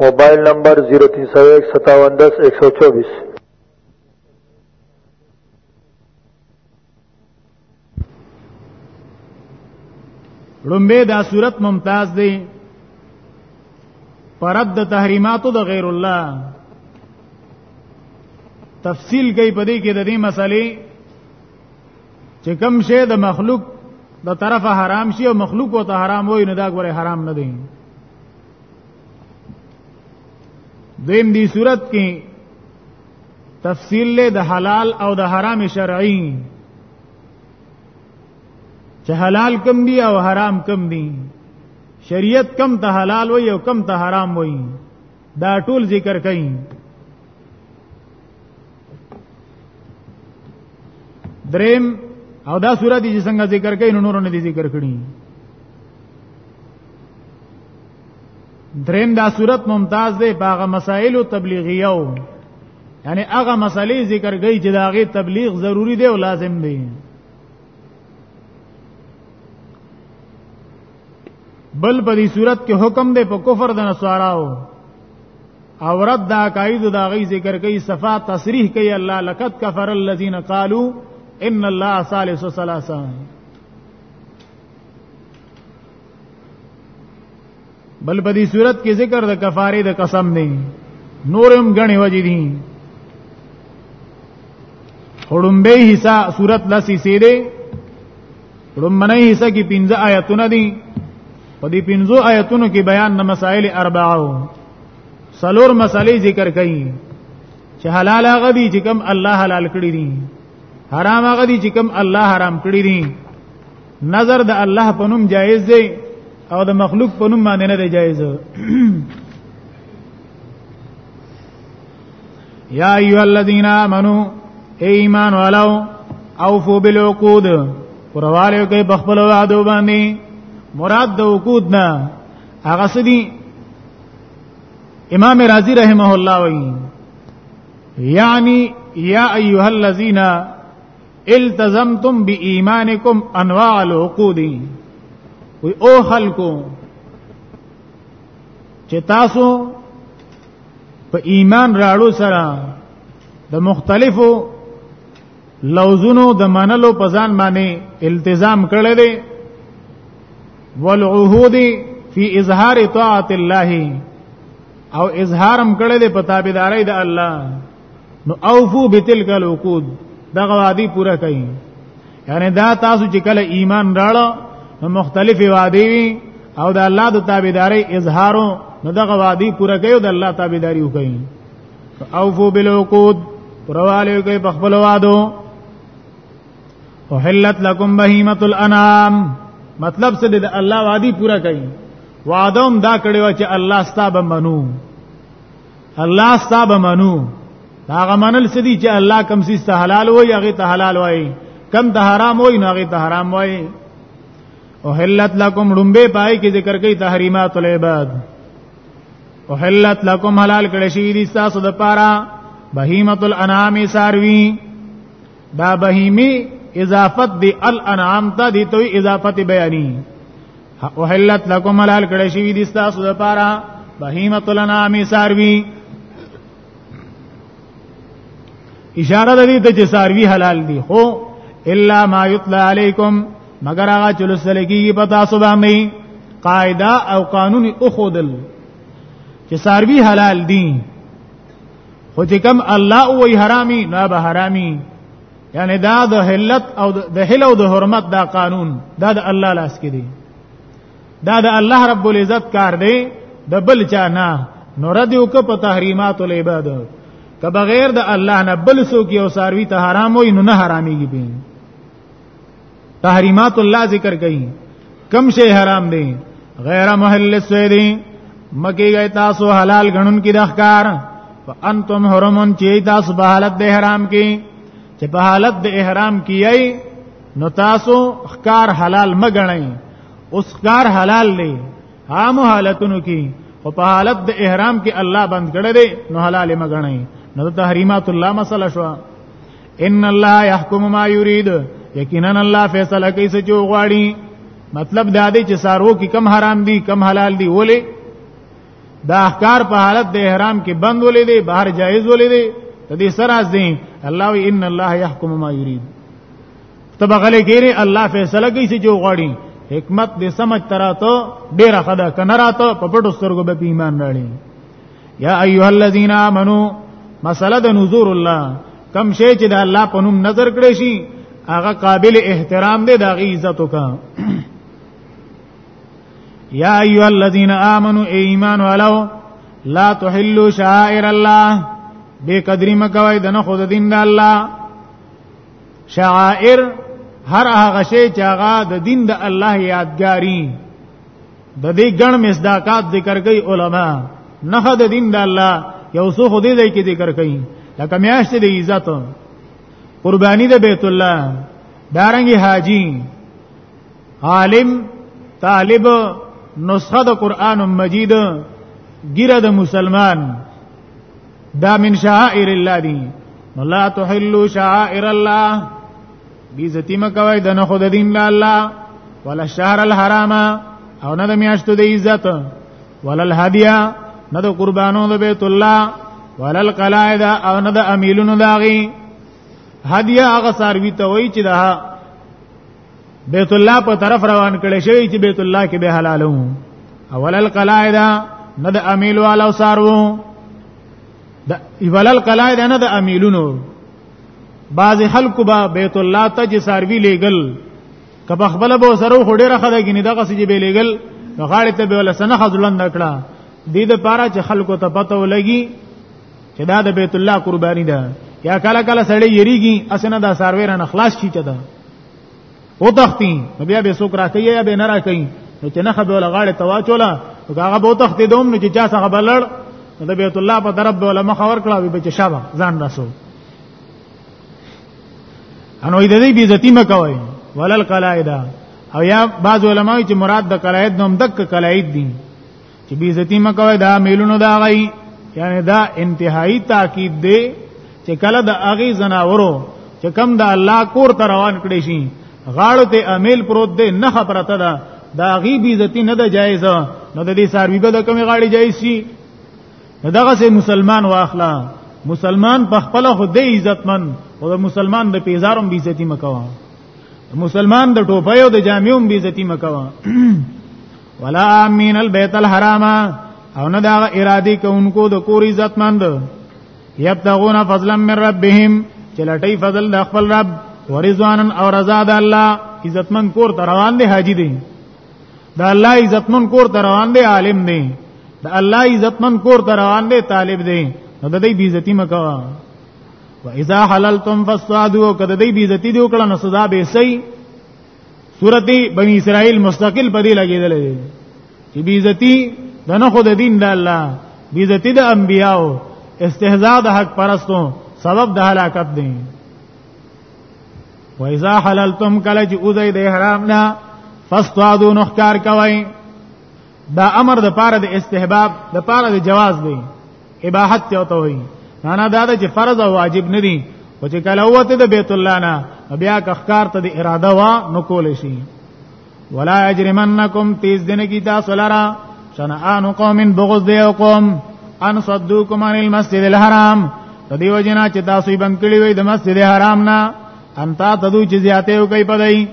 موبایل نمبر 03015710124 رومبه دا صورت ممتاز دی پرد د تحریماتو د غیر الله تفصیل کوي په دې کې د دې مسلې چې کوم شی د مخلوق د طرفه حرام شي او مخلوق وته حرام وي نه دا غوړي حرام نه دي دیم دی صورت کې تفصیل له د حلال او د حرام شرعي چې حلال کم دی او حرام کم دی شریعت کم ته حلال وي او کم ته حرام وي دا ټول ذکر کړي دریم او دا سورہ دی چې څنګه ذکر کړي نو نور نه دي ذکر کړي دریم دا صورت ممتاز دی باغه مسائل تبلیغیو یعنی هغه مسلې ذکر کوي چې دا غي تبلیغ ضروری دی او لازم دی بل په دې صورت کې حکم دی په کفر د نسواراو او رد دا قائد دا غي ذکر کوي صفا تصریح کوي الله لقد كفر الذين قالوا ان الله ثالث ثلاثه بل په دې صورت کې ذکر د کفاره د قسم نه نورم غني وجې دي خړمبه حصہ صورت لسی سیده خړمبنه حصہ کې 15 آیتونه دي په دې 15 آیتونو کې بیان د مسائل اربعو سلور مسالې ذکر کړي چې حلال هغه دي چې کوم الله حلال کړی دي حرام هغه دي چې کوم الله حرام کړی دي نظر د الله په نوم جایز دی او د مخلوق په نوم باندې نه دی جایز یا ایو الذین آمنو ای ایمان والو اوفو بالعقود پرواله کوي بخپل وعده باندې مراد د عقود نه هغه سدي امام رازی رحمه الله وایي یعنی یا ایها الذین التزمتم بإيمانكم انواع العقود وی او خلکو چې تاسو په ایمان راړو سره د مختلفو لوزونو د منلو په ځان باندې التزام کړی دی والعهود فی اظهار طاعت الله او اظهارم کړی دی په تابعداري د الله نو اوفو بتلک العقود دا وعده پورا کړئ یعنی دا تاسو چې کله ایمان راړو نو مختلف وعده وي او د الله د تابعداري اظهارو نو دا وعده پورا کړئ او د الله تابعداري وکړئ اوفو بالعقود پرواله کوي په خپل وعده وحلت لكم بهيمه الانام مطلب څه دی الله وادي پورا کوي وعده هم دا کړی و چې الله ستاب منو الله ستاب منو هغه منل سدي چې الله کم سي ته حلال وای هغه ته حلال وای کم ته حرام وای نه هغه ته حرام وای او حلت لکم ډمبه پای کې ذکر کوي تحریمات العباد او حلت لکم حلال کړي شي دي تاسو د پاره بهیمه الانام ساروی دا بهیمی اضافت دی الانعام ته دی توی اضافت بیانی اوحلت لکم حلال کړی شوی دي تاسو لپاره بهیمه الانعام ساروی اشاره ده دې ته چې ساروی حلال دي خو الا ما یطلع علیکم مگر هغه چې لسل کیږي په تاسو باندې قاعده او قانون اخودل چې ساروی حلال دي خو چې کوم الله او وی حرامي نه به حرامي یعنی دا د حلت او د حل او د حرمت دا قانون دا د الله لاس کې دی دا د الله رب العزت کار دی د بل چا نه نو رد یو په تحریمات العباد که بغیر د الله نه بل سو کې او ساروی ته حرام وي نو نه حراميږي به تحریمات الله ذکر کړي کم شی حرام دی غیر محل السید مکی گئی تاسو حلال غنون کی دخکار فانتم حرمون چی تاسو په حالت د احرام کی چې په حالت د احرام کیای نو تاسو خکار حلال مګنئ اوس خکار حلال دی عام حالتونو کی خو په حالت د احرام کې الله بند کړی نو حلال مګنئ نو تحریمات الله مسله شو ان الله يحكم ما يريد یقینا الله فیصله کوي څه جو غواړي مطلب دا دی چې سارو کې کم حرام دي کم حلال دي ولې دا احکار په حالت د احرام کې بند ولې دي بهر جایز ولې دي د دې سره ځي الله وی ان الله يحكم ما يريد تب غلې کېره الله فیصله کوي چې جو غواړي حکمت دې سمجھ تراته ډېر خدا کنه راته په پټو سترګو به ایمان راړي یا ایها الذین آمنو مسله د نذور الله کم شی چې د الله په نوم نظر کړی شي هغه قابل احترام دی دا غي عزت وکا یا ایها الذین آمنو ای ایمان ولو لا تحلوا شعائر الله بے قدری مکوای دنه خود دین د الله شعائر هر هغه شی چې هغه د دین د الله یادګاری د دې ګڼ مصداقات ذکر کوي علما نه د دین د الله یو څو خو دې ځای کې ذکر کوي لکه میاشت د عزت قربانی د بیت الله دارنګي حاجی عالم طالب نسخه د قران مجید ګیره د مسلمان دا من شعائر الله دی لا تحلوا شعائر الله بی عزتی مکوای د نه خود دین لا الله ولا شهر الحرام او نه د میاشتو د عزت ولا الهدیا نه د قربانو د بیت الله ولا القلائد او نه د امیلونو داغي هدیا هغه ساروی ته وای چې دا بیت الله په طرف روان کړي شوی چې بیت الله کې به حلالو اول القلائد نه د امیل والو سارو د ایبل القلای نه د امیلونو بعض خلق با بیت الله ته چې ساروی لېګل کبه خپل به سره خډې راخه د ګنې دغه سې به لېګل غاړې ته به ولا سنه خذلن نکړه د دې لپاره چې خلکو ته پته ولګي چې دا د بیت الله قرباني ده یا کله کله سړی یریږي اسنه دا ساروی نه خلاص شي چدا او تختی نو بیا به سوک راکې یا به نه راکې نو چې نه خبره غاړه تواچولا هغه به تختی دوم نو چې چا څنګه بلړ د بیت الله په طرف به علماء خبر کړه به چې شابه ځان راسو انو دې دې بي عزتي مکوي ولل قلائد او یا بعض علماء چې مراد د قلائد نوم دک قلائد دي چې بی عزتی مکوي دا میلونو دا غي یعنی دا انتهایی تاکید دی چې کله د اغي زناورو چې کم د الله کور ته روان کړي شي غاړو ته امیل پروت دی نه خبرته ده دا غي بی عزتی نه ده جایز نو د دې ساروی به د کمی غاړي جایز شي دغه سه مسلمان واخلا مسلمان په خپل خو دې عزتمن او د مسلمان د پیزارم بی عزتی مکوه مسلمان د ټوپۍ او د جامعوم بی عزتی مکوا ولا امین البیت الحرام او نه دا ارادي کوونکو د کور عزت مند یبتغون فضلا من ربهم چې لټي فضل د خپل رب ورزوان او رضا د الله عزتمن کور ته روان دي حاجی دي د الله عزتمن کور ته روان دي عالم دي د الله عزتمن کور ته روان دي طالب دي نو د دې بیزتی مکوا و اذا حللتم فاصطادوا کده دې بیزتی دی وکړه نو سزا به سي سورته بنی اسرائیل مستقل پدې لګیدل دي چې بیزتی د نه خود دین د الله بیزتی د انبیاو استهزاء د حق پرستو سبب د هلاکت دی و اذا حللتم کله چې اوځي د احرام نه فاستادو نخکار کوي دا امر د پاره د استحباب د پاره د جواز دی اباحت ته وته وي معنا دا ده چې فرض او واجب نه دي او چې کله وته د بیت الله نه بیا کخکار ته د اراده وا نو کول شي ولا اجرمنکم تیز دین کی تاسو لرا شنآن قوم بغض دی قوم ان صدوکم عن المسجد الحرام د دیو جنا چې تاسو یې بند کړی وي د مسجد حرام نه انتا تدو چې زیاته یو کوي پدای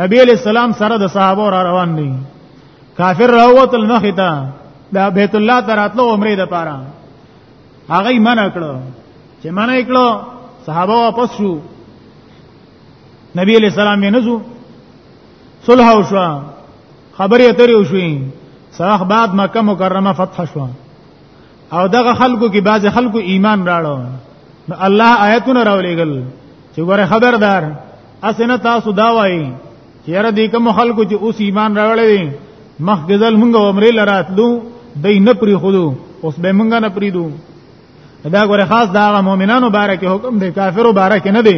نبی علیہ السلام سره د صحابه را روان دي کافر راوت المختا دا بیت الله تراتلو عمره د پاره هغه منع کړو چې منع کړو صحابه واپس شو نبی علیہ السلام یې نزو صلح او شو خبرې اترې وشوې سره بعد مکه مکرمه فتح شو او دغه خلکو کې بعض خلکو ایمان راړو نو الله آیتونه راولېګل چې ګوره خبردار اسنه تاسو دا وایي یاره دې کوم خلکو چې اوس ایمان راوړی دي مخ غزل مونږ عمره لراتلو دای نه پری خودو اوس به مونږ نه پریدو دا غره خاص دا مؤمنانو بارک حکم دی کافرو بارک نه دی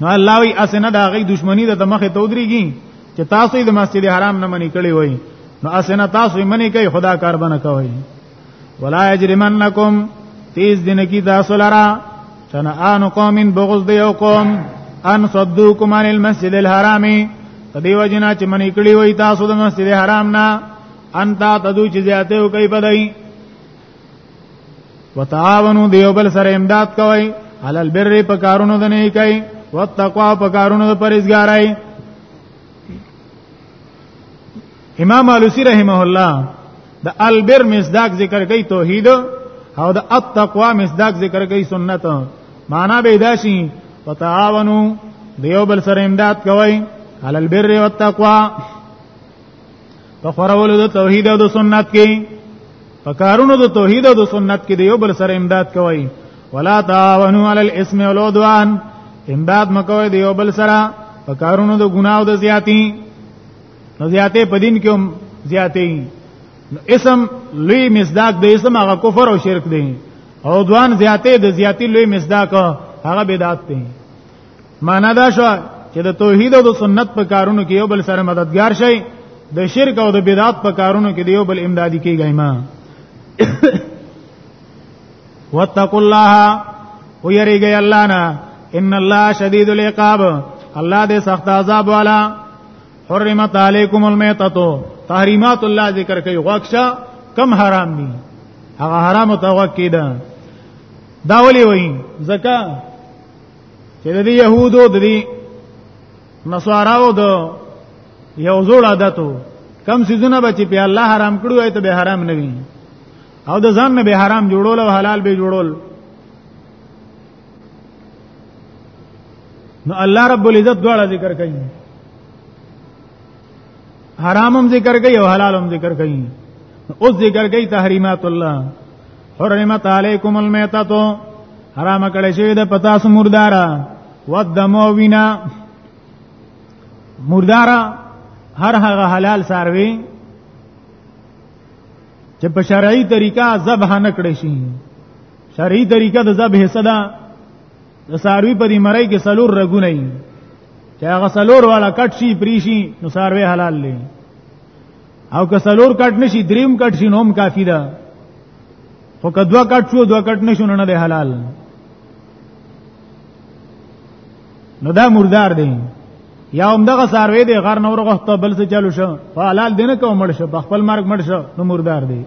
نو الله وی اسنه دا غي دشمنی د مخه تودريږي چې تاسو د مسجد حرام نه منی کړی وای نو اسنه تاسو منی کوي خدا کار بنه کوي ولا یجرمنکم تیز دین کی تاسو لرا شنآن قوم بغض دیو قوم ان صدوکم عن المسجد الحرام تدیو جنا چې منی کړی وای تاسو د مسجد حرام نه انت تدو چې زیاته او کوي پدای وتعاونو دیو بل سره امداد کوي علل بر په کارونو د نه کوي وتقوا په کارونو د پرېزګارای امام علوسی رحمه الله د البر مصداق ذکر کوي توحید او د التقوا مصداق ذکر کوي سنت معنا به دا شي وتعاونو دیو بل سره امداد کوي علی البر والتقوا په خورولو د توحید او د سنت کې په کارونو د توحید او د سنت کې دیو بل سره امداد کوي ولا تعاونو علی الاسم والعدوان امداد مکوي دیو بل سره په کارونو د ګناو د زیاتی نو زیاتې په دین کې هم زیاتې نو اسم لوی مصداق د اسم هغه کفر او شرک دی او دوان زیاتې د زیاتې لوی مصداق هغه بدعت دی معنا دا شو چې د توحید او د سنت په کارونو کې یو بل سره مددگار شي د شرک او د بدعت په کارونو کې یو بل امدادي کیږي ما واتقوا الله ويرجى الله ان الله شديد العقاب الله دې سخت عذاب والا حرمت علیکم المیتتو تحریمات الله ذکر کوي غوښه کم حرام دي هغه حرام ته وکی ده دا ولي وای زکا چې د يهودو د نصاراو د یو زوړ عادتو کم سيزونه بچ په الله حرام کړو ایت به حرام نه وي او د ځان نه به حرام جوړول او حلال به جوړول نو الله رب العزت دواړه ذکر کوي حرام هم ذکر کوي او حلال هم ذکر کوي اوس ذکر کوي تحریمات الله حرمت علیکم المیتۃ حرام کړی شوی د پتا سو مردارا ودمو وینا مردارا هر هغه حلال ساروي چې په شرعي طریقه ذبح نه کړی شي شرعي طریقه د ذبح صدا د ساروی په دې مړی کې سلور رګونه یې چې هغه سلور والا کټ شي پریشي نو ساروی حلال دی او که سلور کټ نشي دریم کټ شي نوم کافی ده خو که دوا کټ شو دوا کټ نشو نه دی حلال نو دا مردار دی یا هم دغه ساروی دی غر نور غوښته بل څه چالو شو حلال دی نه کوم مړ شو خپل مرګ مړ شو نو مردار دی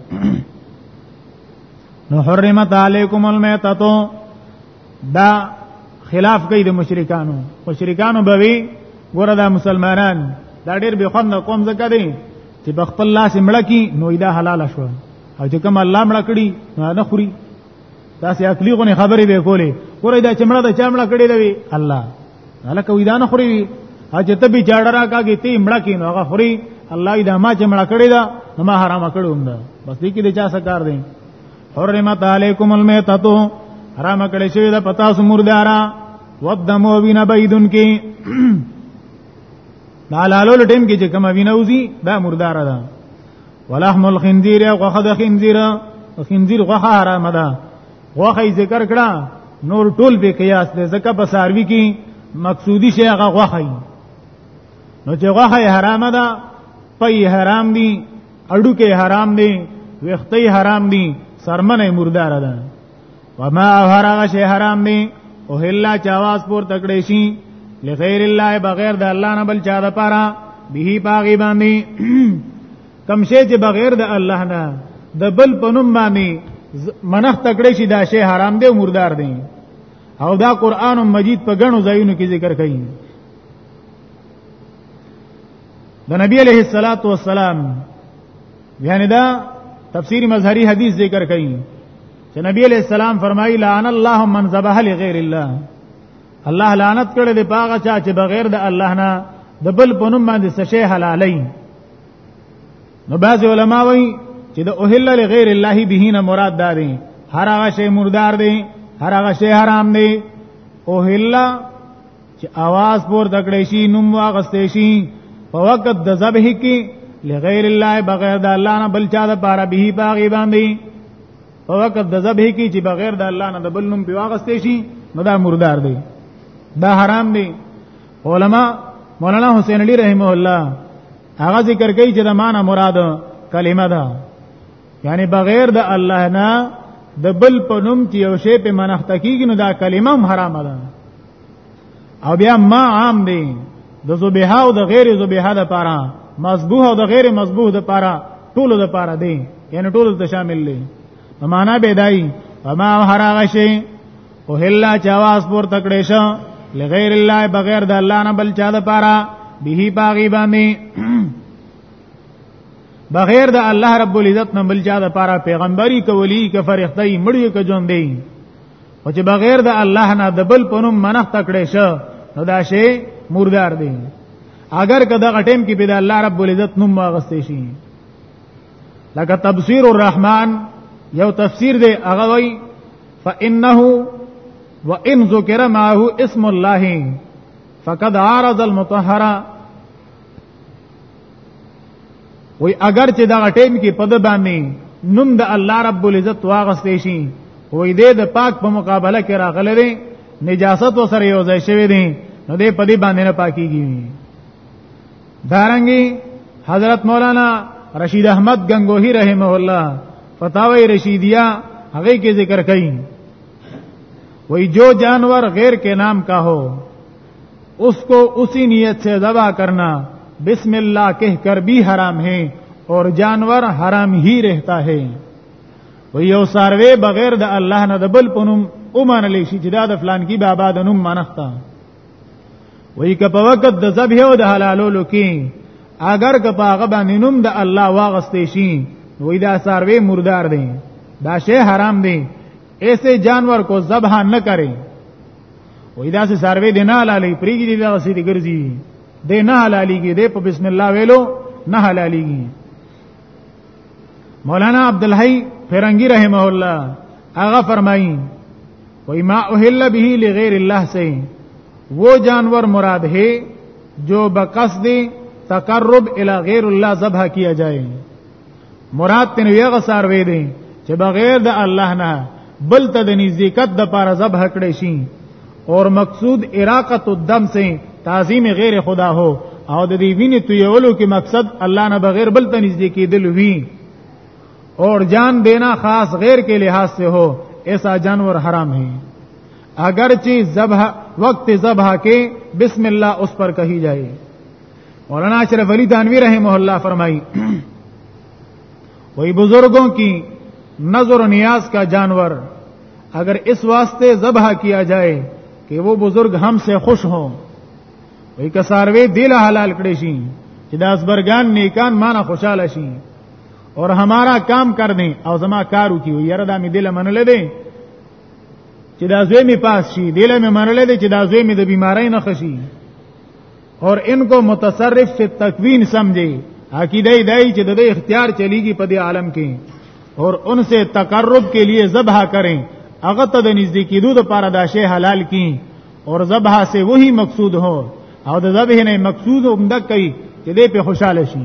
نو حرمت علیکم المیتتو دا خلاف کوي د مشرکانو مشرکانو به وی ګوره دا مسلمانان دا ډیر به خوند کوم ځکه دی چې په خپل لاس مړه کی نو دا حلال شو او چې کوم الله مړه کړی نو نه خوري دا سي عقلي غونې خبرې به کولې ګوره دا چې مړه دا چې مړه کړی دی الله هلکه وی دا نه خوري حاجت به جاړه راکاږي تی مړه کین هغه خوري الله دې ما چې مړه کړی دا ما حرام کړو هم دا بس دې کې دې چا سکار دی حرمت علیکم المیتتو حرام کړی شوی دا پتا سمردارا ودمو وینا بيدن کې دا لالو لټیم کې چې کوم وینا وزي دا مردار ده ولحم الخنزير او غخد خنزير خنزير غخه حرام ده غوخه ذکر کړه نور ټول به قیاس دی ځکه په ساروی کې مقصودی شی هغه غوخه نو چې غوخه حرامه ده پي حرام دي اډو کې حرام دي وختي حرام دي سرمنه مردار ده وما هرغه شی حرام دي او هلا چاواز پور تکړې شي لغیر الله بغیر د الله نه بل چا د پاره به باغی باندې کم شی چې بغیر د الله نه د بل په نوم باندې منخ تکړه شي دا شی حرام دی مردار دی او دا قران مجید په غنو ځایونو کې ذکر کړي د نبی علیہ الصلات والسلام یعنی دا تفسیر مظهری حدیث ذکر کړي چې نبی علیہ السلام فرمایي لعن الله من ذبح لغیر الله الله لعنت کړي د پاغه چا چې بغیر د الله نه د بل په نوم باندې څه شی حلالای نو بعض علما وایي چې د اوهل لغیر الله به نه مراد دا دی هر هغه شی مردار دی هر هغه شی حرام دی اوهل چې आवाज پور دکړې شي نوم واغستې شي په وخت د ذبح کې لغیر الله بغیر د الله نه بل چا د پاره به باغی باندې په وخت د ذبح کې چې بغیر د الله نه د بل نوم په واغستې شي نو دا مردار دی دا حرام دی علما مولانا حسین علی رحمه الله هغه ذکر کوي چې د معنا مراد کلمه ده یعنی بغیر د الله نه د بل په نوم چې یو شی په منښت کیږي نو دا کلمه هم حرامه ده او بیا ما عام دی د زبیحه او د غیر زبیحه د پاره مذبوح او د غیر مذبوح د پاره ټول د پاره دی یعنی ټول ته شامل دی معنا به دای وما هر هغه شی او هلا چې आवाज پور تکړه شو لغیر الله بغیر د الله نه بل چا د پاره به باغی باندې بغیر د الله رب العزت نه بل چا د پاره پیغمبري کولی ک فرښتای مړی ک جون دی او چې بغیر د الله نه د بل پونم منخ تکړه شو نو دا شی مردار دی اگر کدا غټیم کې به د الله رب العزت نوم واغستې شي لکه تفسیر الرحمن یو تفسیر دی هغه وای فانه وان ذکر معه اسم الله فقد عارض المطهره وی اگر چې دا ټیم کې پد باندې نوم د الله رب العزت واغستې شي وی دې د پاک په مقابله کې راغلې دي نجاست وسره یو ځای شوی دي نو دې پدی باندې نه پاکيږي دارنګي حضرت مولانا رشید احمد گنگوہی رحمه الله فتاوی رشیدیہ هغه کې ذکر کړي وہی جو جانور غیر کے نام کا ہو اس کو اسی نیت سے ذبح کرنا بسم اللہ کہہ کر بھی حرام ہے اور جانور حرام ہی رہتا ہے و یو ساروی بغیر د الله نه د بل پنوم اومن لشي چې دا د فلان کی بابا د نوم منښت وای که په وخت د ذبح او د حلالولو کې اگر که په هغه باندې نوم د الله واغستې شي وای دا ساروی مردار دی دا شی حرام دی ایسے جانور کو ذبح نه کرے وای دا سه ساروی دی نه حلالي پریږي دی دا سې دی ګرځي دی نه حلاليږي دی په بسم الله ویلو نه حلاليږي مولانا عبدالحی فرنگی رحمه الله هغه فرمایي وای ما اهل به لغیر الله سے وہ جانور مراد ہے جو بقصد تقرب الى غیر الله ذبح کیا جائے مراد تنو یغه ساروی دی چې بغیر د الله نه بل ته د نزدېکت د پاره ذبح کړی شي اور مقصود اراقه الدم سے تعظیم غیر خدا هو او د دې وینې تویولو کې مقصد الله نه بغیر بل ته نږدې کېدل وی اور جان دینا خاص غیر کے لحاظ سے ہو ایسا جانور حرام ہے زبح وقت زبح کے بسم اللہ اس پر کہی جائے اور شرف علی دانوی رہے محلہ فرمائی وہی بزرگوں کی نظر و نیاز کا جانور اگر اس واسطے زبح کیا جائے کہ وہ بزرگ ہم سے خوش ہوں وہی کساروے دل حلال کڑے شی داس برگان نیکان مانا خوشحال شی اور ہمارا کام کر دیں او زما کارو کیو یره دا می دل منل دي چې دا زوی می پاس شي دل می منل دي چې دا زوی می د بیماری نه خشي اور ان کو متصرف سے تکوین سمجھے عقیدہ دای چې د دې اختیار چلیږي په دې عالم کې اور ان سے تقرب کے لیے ذبح کریں هغه ته د نږدې کېدو لپاره دا شی حلال کړي اور ذبح سے وہی مقصود ہو او د ذبح نه مقصود هم دک کوي چې دې په خوشاله شي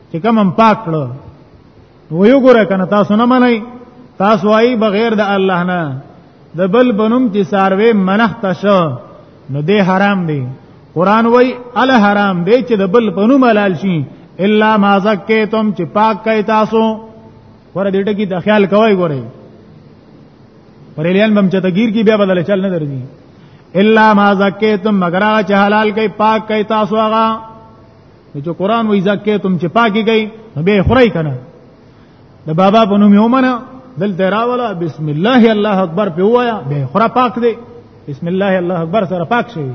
چې کوم هم پاک کړو و یو ګره کنه تاسو نه منئ تاسو وايي بغیر د الله نه د بل بنوم چې ساروي منخت شو نو دې حرام دی قران وای ال حرام دی چې د بل بنوم حلال شي الا ما زکیتم چې پاک کای تاسو ور دې ټکی د خیال کوي ګورئ پرېلیان بم چتګیر کی بیا بدل چل نه درځي الا ما زکیتم مگر چې حلال کای پاک کای تاسو هغه نو چې قران وې زکه تم چې پاکي گئی به خورای کنه د بابا په نوم یومنه دل تراولا بسم الله الله اکبر په وایا به خورا پاک دی بسم الله الله اکبر سره پاک شي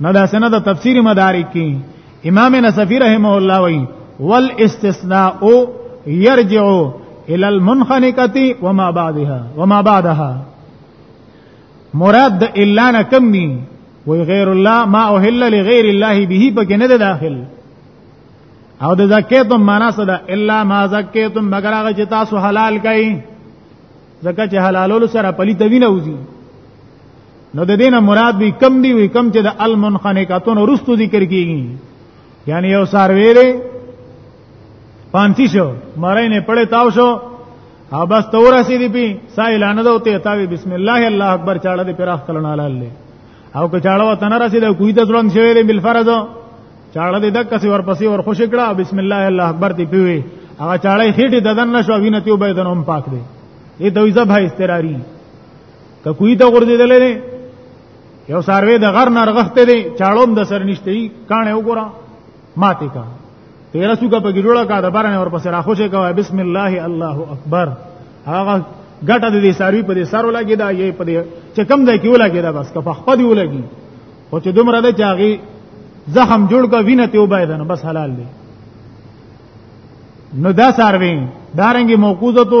نه دا سنه د تفسیر مدارک کې امام نصفی رحمه الله وی والاستثناء يرجع الى المنخنقه وما بعدها وما بعدها مراد د الا نه کمی وی غیر الله ما اوهل لغیر الله به پکې نه ده داخل او د زکیتم معنا څه ده الا ما زکیتم مگر هغه چې تاسو حلال کړئ زکه چې حلالولو سره پلی توینه وځي نو د دینه مراد به کم دی وی کم چې د المنخنقاتون رستو ذکر کیږي یعنی یو سار ویلې پانتی شو مړی نه پړې تاو شو او بس تور سي دی پی سایلانه دوته تاوی بسم الله الله اکبر چاړه دی پراخ کلن علاله او که چاړه وته نه رسیدو کوی ته ځلون شوی دی بل فرض چاړه دی دک سی ورپسې ور خوش کړه بسم الله الله اکبر دی پیوي هغه چاړه خېټه ددن نشو وینه تیو به دنوم پاک دی ای دوی زبه استراری که کوی ته ورزیدلې نه یو ساروی د غر نرغخته دی چاړوم د سر نشته کانه وګوره ماته کا پیرا سوګه په ګډوړه کا د بارنه ور پسې راخوشه کوي بسم الله الله اکبر هغه ګټه د دې ساروی په دې سر ولګي دا یې په دې چې کم ځای کې ولګي دا بس که په خپل ولګي او چې دومره ده چې هغه زخم جوړ کا وینه ته وبایدنه بس حلال دی نو دا ساروی دارنګي موقوزه تو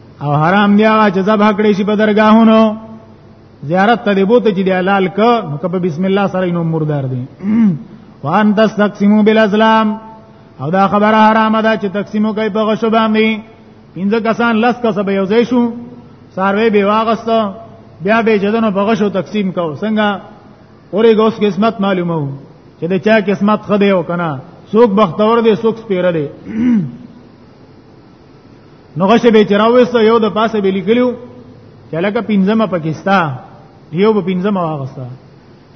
او حرام بیا چې ذبح کړی شي په درگاهونو زیارت ته دی بوته چې دی حلال ک نو کبه بسم الله سره نو مردار دی وان تستقسمو بالازلام او دا خبره حرامه ده چې تقسیمو کوي په غشو باندې پنځه کسان لس کس به یو ځای شو ساروی به واغسته بیا به جدنو په غشو تقسیم کو څنګه اورې ګوس قسمت معلومو چې د چا قسمت خدای او کنه څوک بختور دی څوک سپیره دی نو غشه به چراوسته یو د پاسه به لیکلو چې لکه پنځمه پاکستان یو په پنځمه واغسته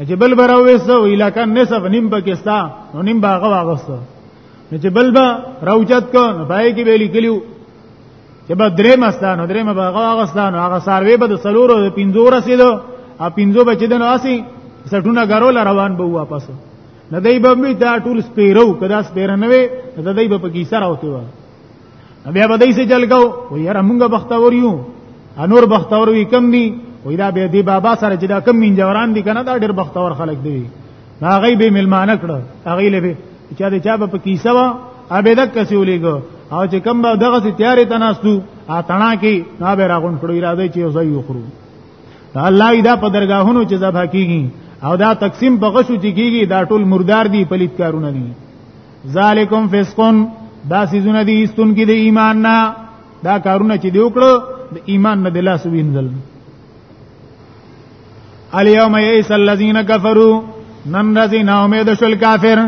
چې بل به راوسته علاقہ نصف نیم پاکستان نو نیم باغه واغسته نو چې بل به راوچت کو نو پای کې به لیکلو چې به درې مستانو درې مې باغه واغستانو هغه ساروي به د سلورو د پنځو رسیدو ا پنځو بچی دنو اسی سټونه غرول روان به واپس نه دای به می دا ټول سپیرو کدا سپیر نه وي دا دای به په کیسه راوته بیا به دای سي جلګو و یاره مونږ بختور یو انور بختور وی کم دی وی دا به دی بابا سره چې دا کم منجوران دي کنه دا ډېر بختور خلک دی هغه به ملمانه کړ هغه له به چا دې چا په کیسه وا ابیدک کسي ولېګو او چې کم به دغه سي تیارې تناستو ا تنا کې نا به راغون کړو اراده چې زوی یو خرو الله دا په درگاهونو چې ذبح کیږي او دا تقسیم په غشو چې کیږي دا ټول مردار دي پلیت کارونه دي ذالکم فسقون دا سيزونه دي استون کې د ایمان نه دا کارونه چې دی وکړو د ایمان نه د لاس وینځل الیوم یئس الذین کفروا نن راځي نا امید شول کافر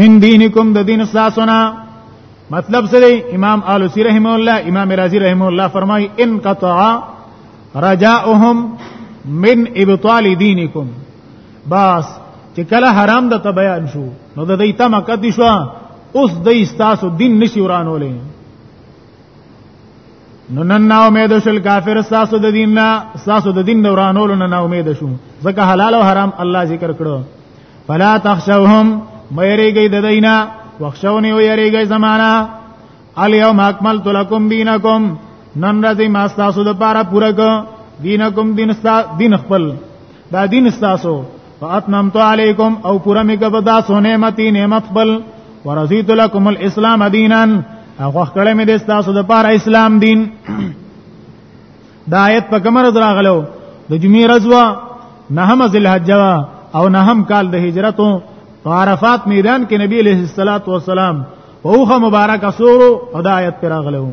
من دینکم د دین ساسونه مطلب څه دی امام آلوسی رحم الله امام رازی رحم الله فرمای ان قطع رجاؤهم من ابطال دینکم بس چې کله حرام د ته بیان شو نو د دې تمه کدي شو اوس د استاسو دین نشي ورانولې نو نن نا امید شل کافر استاسو د دین نه استاسو د دین ورانولو نه نا امید شو ځکه حلال او حرام الله ذکر کړو فلا تخشوهم مېریږي د دینه وخشونی او یریږي زمانہ الیوم اکملت لکم دینکم نن راځي ما تاسو د پاره پوره ک دینکم دین ستا دین خپل دا دین تاسو فاتممت علیکم او پوره می ک بدا سو نعمتي نعمت خپل ورزیت لکم الاسلام دینا هغه کړه می د تاسو د پاره اسلام دین دا آیت په کومه ورځ راغلو د جمعې ورځ وا نهم ذل حج او نهم کال د هجرتو عرفات میدان کې نبی علیہ الصلوۃ والسلام اوخه مبارک سورو هدایت پر اغلو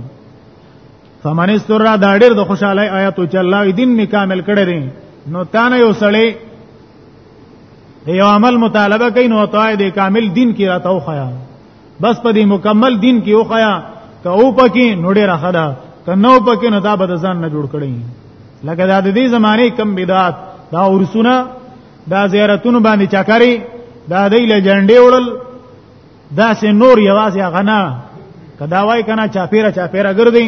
فمن استر دا ډیر د خوشاله آیات او چې الله دین می کامل کړی دی نو تانه یو سړی یو عمل مطالبه کوي نو ته دې کامل دین کې راته وخیا بس په دې مکمل دین کې وخیا که او پکې نو ډیر خدا که نو پکې نو دا به ځان نه جوړ کړی لکه دا د دې زمانه کم بدعات دا ورسونه دا زیارتونو باندې چکرې دا دې لجنډې وړل دا سه نور یوازې غنا کدا وای کنه چاپیره چاپیره ګرځي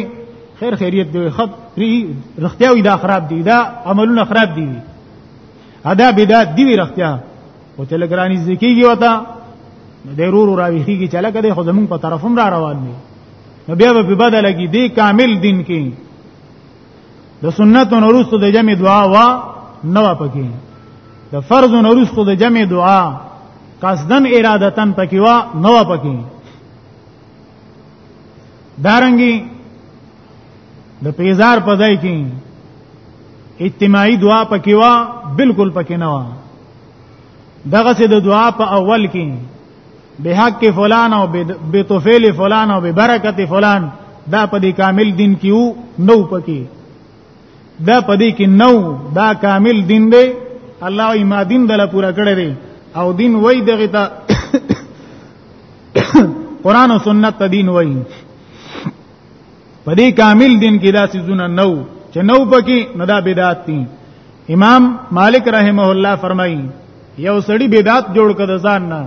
خیر خیریت دی خط ری رختیا وی دا خراب دی دا عملونه خراب دی ادا بدعت دی وی رختیا او چې لګرانی زکیږي وتا د رور راویخیږي چې لکه د خدمون په طرفم را روان دی نو بیا به بدلږي دی کامل دین کې د سنت نورستو د جمع دعا وا نه پکې د فرض نورستو د جمع دعا قصدن ارادتن پکې وا نه پکې دارنګي د دا پیزار پدای کې اجتماعي دعا پکې وا بالکل پکې نه وا دغه سه د دعا په اول کې بحق فلان او بتفعل فلان او ببرکت فلان دا په دې کامل دین کې وو نو پکې دا په دې کې نو دا کامل دین دی الله یې ما دین دلا پورا کړی دی او دین وای دغه ته قران او سنت ته دین وای په دې کامل دین کې دا سيزونه نو چې نو پکې نه دا بدعت دي امام مالک رحمه الله فرمایي یو سړی بدعت جوړ کړ ځان نه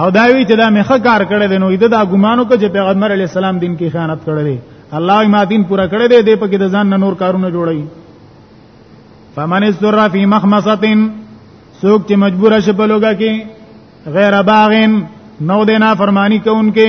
او دا وی چې دا مخه کار کړی دی نو ایده دا ګمانو کې چې پیغمبر علی السلام دین کې خیانت کړی دی الله ما دین پورا کړی دی دې پکې د ځان نه نور کارونه جوړی فمن استر فی مخمصتن سوک چې مجبور شي په لوګه کې غیر باغین نو دینا فرمانی کوونکې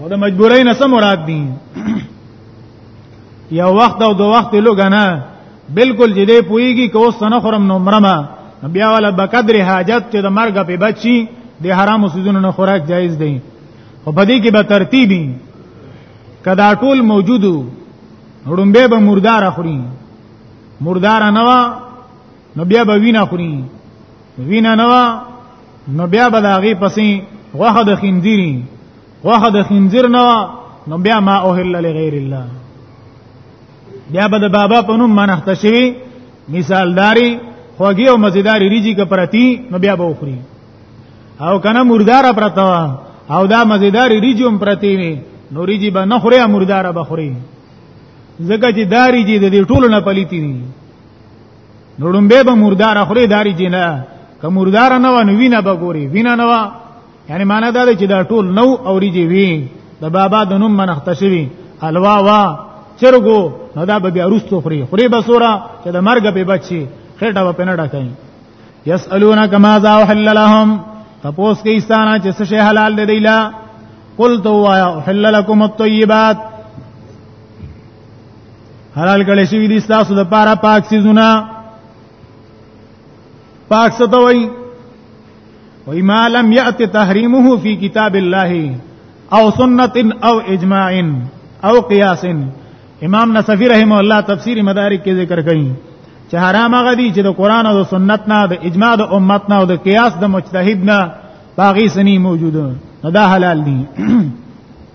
او د مجبورۍ نه سم مراد دي یو وخت او دو وخت لوګ نه بالکل چې دې پويږي که اوس نه خورم نو مرما بیا ولا بقدر حاجت چې د مرګ په بچي د حرام سوزونو نه خوراک جایز دی خو په دې کې به ترتیبي کدا ټول موجودو وړمبه به مردار اخري مردار نه نو بیا به وینا خوري وینا نه نو بیا به داغي پسې غوخه د خنديري غوخه د خنزیر نه نو بیا ما اوهل لغیر الله بیا به د بابا په نوم منښت شي مثالداري خوږی او مزیداری ریجی که پرتی نو بیا به وخوري او کنه مردار پرتا او دا مزیداری ریجوم پرتی وي نو ریجی به نه خوري مردار به خوري زکه چې داری جی د دې ټولو نه پلیتی دي نو لومبه به مردار اخري داری جنا که مردار نه و نو وینا به ګوري وینا نه و یعنی معنا دا دی چې دا ټول نو اوریږي وی د بابا د نوم منخت شوی الوا وا چرګو نو دا به بیا روستو خوري خوري بسورا چې د مرګ به بچي خېټه به پنه ډکای یسالون کما ذا وحل لهم تپوس کې ایستانه چې څه شی حلال دی دیلا قل تو وایا وحل لكم الطيبات حلال کړی شوی دي تاسو د پاره پاک سيزونه پاک ستوي وای ما لم یات تحریمه فی کتاب الله او سنت او اجماع او قیاس امام نصفی رحم الله تفسیر مدارک کې ذکر کړي چې حرام هغه دي چې د قران او سنت نه د اجماع د امت نه او د قیاس د مجتهد نه باغی سنی موجوده دا حلال دي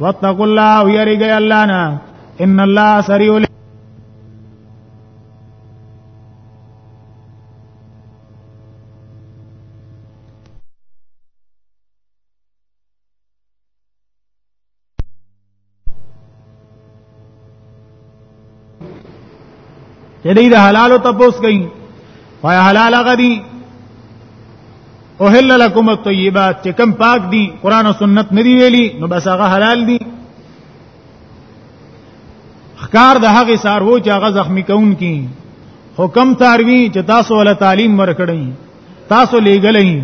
واتقوا الله ويرجى الله ان الله سريع یعنی د حلال ته پوس کین وای حلال غدی اوهل لكم الطيبات چې کم پاک دي قران او سنت ندی ویلي نو بس هغه حلال دي خکار د هغه سارو چې هغه زخمی کون کی حکم تاروی چې تاسو ول تعلیم ورکړی تاسو لګلې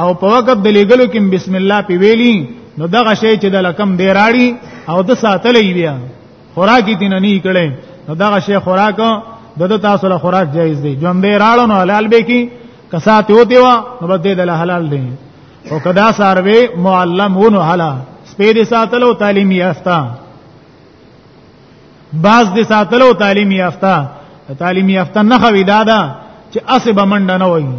او په وخت د لګلو کې بسم الله پی ویلی نو دغه شی چې د لکم دی راړي او د ساتلې بیا خوراکي دین نه کړي نو دغه شی خوراک د د تاسو له خوراک جایز دی ژوند دی راړو نو حلال به کی کسات یو دیوا نو بده د حلال دی او کدا ساروی معلمون حلا سپې دې ساتلو تعلیم یافتا باز دې ساتلو تعلیم یافتا تعلیم یافتا نه خوي دادا چې اسه بمنډ نه وایي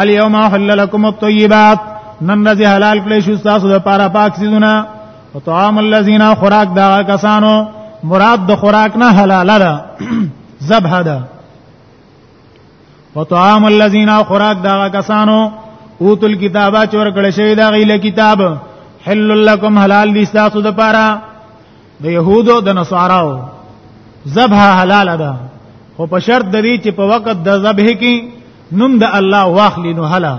الیوم حل لكم الطیبات نن رضی حلال کړی شو تاسو د پاره پاک سيزونه او طعام الذين خوراک دا کسانو مراد د خوراک نه حلال ده ذبح ده او طعام الذين خوراک دا کسانو اوتل کتابه چور کړی شوی دا غیله کتاب حل لكم حلال دي تاسو د پاره د يهودو د نصاراو ذبح حلال ده خو په شرط د دې چې په وخت د ذبح کې نوم د الله واخلي نو حلا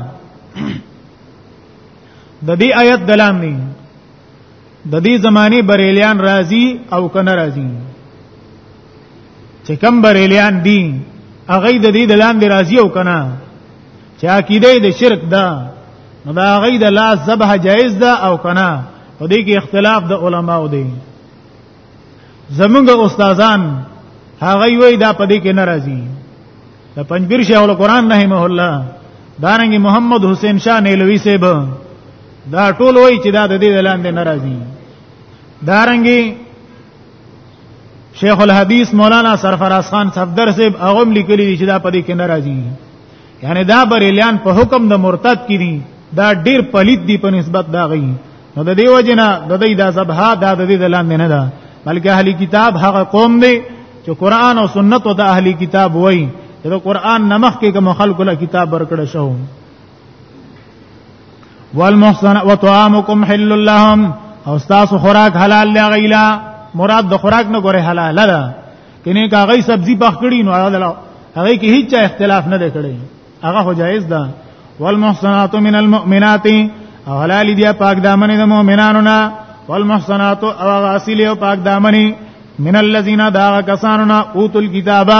د دې آیت دلام نه د دې زماني بریلیان راضي او کنه راضي چې کم بریلیان دي هغه د دې دلام دی راضي او کنه چې عقیده د شرک ده نو دا غي د لاس ذبح جایز ده او کنه په دې کې اختلاف د علماو دی زمونږ استادان هغه وی دا په دې کې ناراضي د پنځبیر شیخ القرآن رحمه الله دارنګ محمد حسین شاه نیلوی صاحب دا ټول وای چې دا د دې لاندې ناراضي دارنګي شیخ الحدیث مولانا سرفراز خان صفدر صاحب هغه لیکلی دی چې دا په دې کې ناراضي یعنی دا بریلیان په حکم د مرتد کې دي دا ډیر پلیت دی په نسبت دا غي نو د دیو جنا د دې د زبها دا د دې د لاندې نه ده بلکې اهلی کتاب هغه قوم دی چې قران او سنت او د اهلی کتاب وایي د قران نمخ کې کوم خلق له کتاب ورکړ شو والمحسن وطعامكم حل لهم او تاسو خوراک حلال لا غیلا مراد د خوراک نه ګوره حلال ده کینه کا غي سبزی پخکړی نو هغه کې هیڅ اختلاف نه دی کړی هغه هو جایز ده والمحسنات من المؤمنات او حلال دی پاک دامن د مؤمنانو نه والمحسنات او غاسل او پاک دامن من الذين دا کسانو نه اوتل کتابه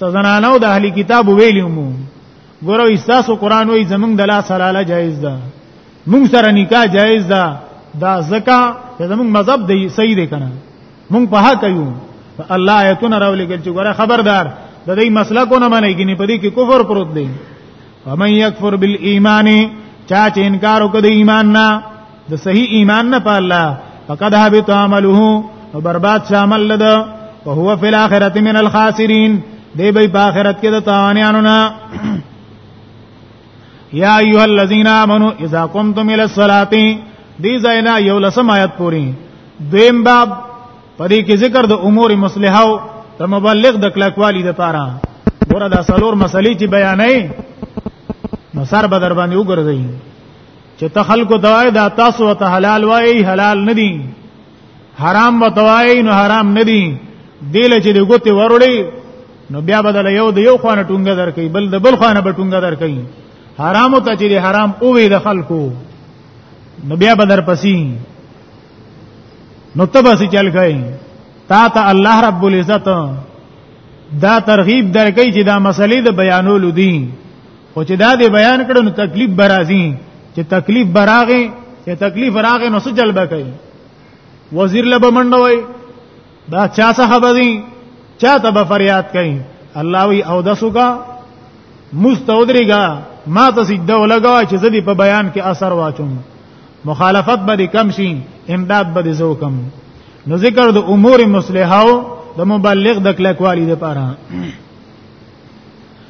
سزنانو د اهلی کتاب ویلی مو ګورو ایستاسو قران وی زمونږ د لاس حلاله جایز ده مونږ سره نکاح جایز ده دا زکا چې زمونږ مذهب دی صحیح دی کنه مونږ په حق یو الله آیتونه راولېګل چې ګوره خبردار د دې مسله کو نه منې کینی په دې کې کفر پروت دی ومن یکفر بالایمان چا چې انکار وکړي ایمان نه د صحیح ایمان نه په الله فقد هبط عمله او برباد شو عمل لده او هو فی الاخرۃ من الخاسرین دی به په آخرت کې د تاوانیانو نه یا ایها الذین آمنو اذا قمتم الی الصلاۃ دی زینا یو لسم آیت پوری دویم باب پدې کې ذکر د امور مصلحه او د مبلغ د کلکوالی د پاره ګوره دا سلور مسلې چې بیانې نو سر بدر باندې وګرځي چې ته خلکو ته وای دا تاسو ته حلال وای حلال نه دي حرام وتوای نو حرام نه دي دله چې د ګوتې وروړي نو بیا بدل یو د یو خوانه ټونګه درکې بل د بل خوانه به ټونګه درکې حرام ته چې حرام او وی د خلکو نو بیا بدر پسی نو تبسی چل گئی تا ته الله رب العزت دا ترغیب درکې چې دا مسلې د بیانولو دي خو چې دا دی بیان کړو نو تکلیف برازي چې تکلیف براغه چې تکلیف راغه نو څه جلبه کوي وزیر لبه منډوي دا چا څه خبري چا ته به فریاد کوي الله وی او دسو کا مستودریګا ما ته سجده ولګا چې زدي په بیان کې اثر واچوم مخالفت به کم شي امداد به زو کم نو ذکر د امور مصلحه او د مبلغ د کلکوالی لپاره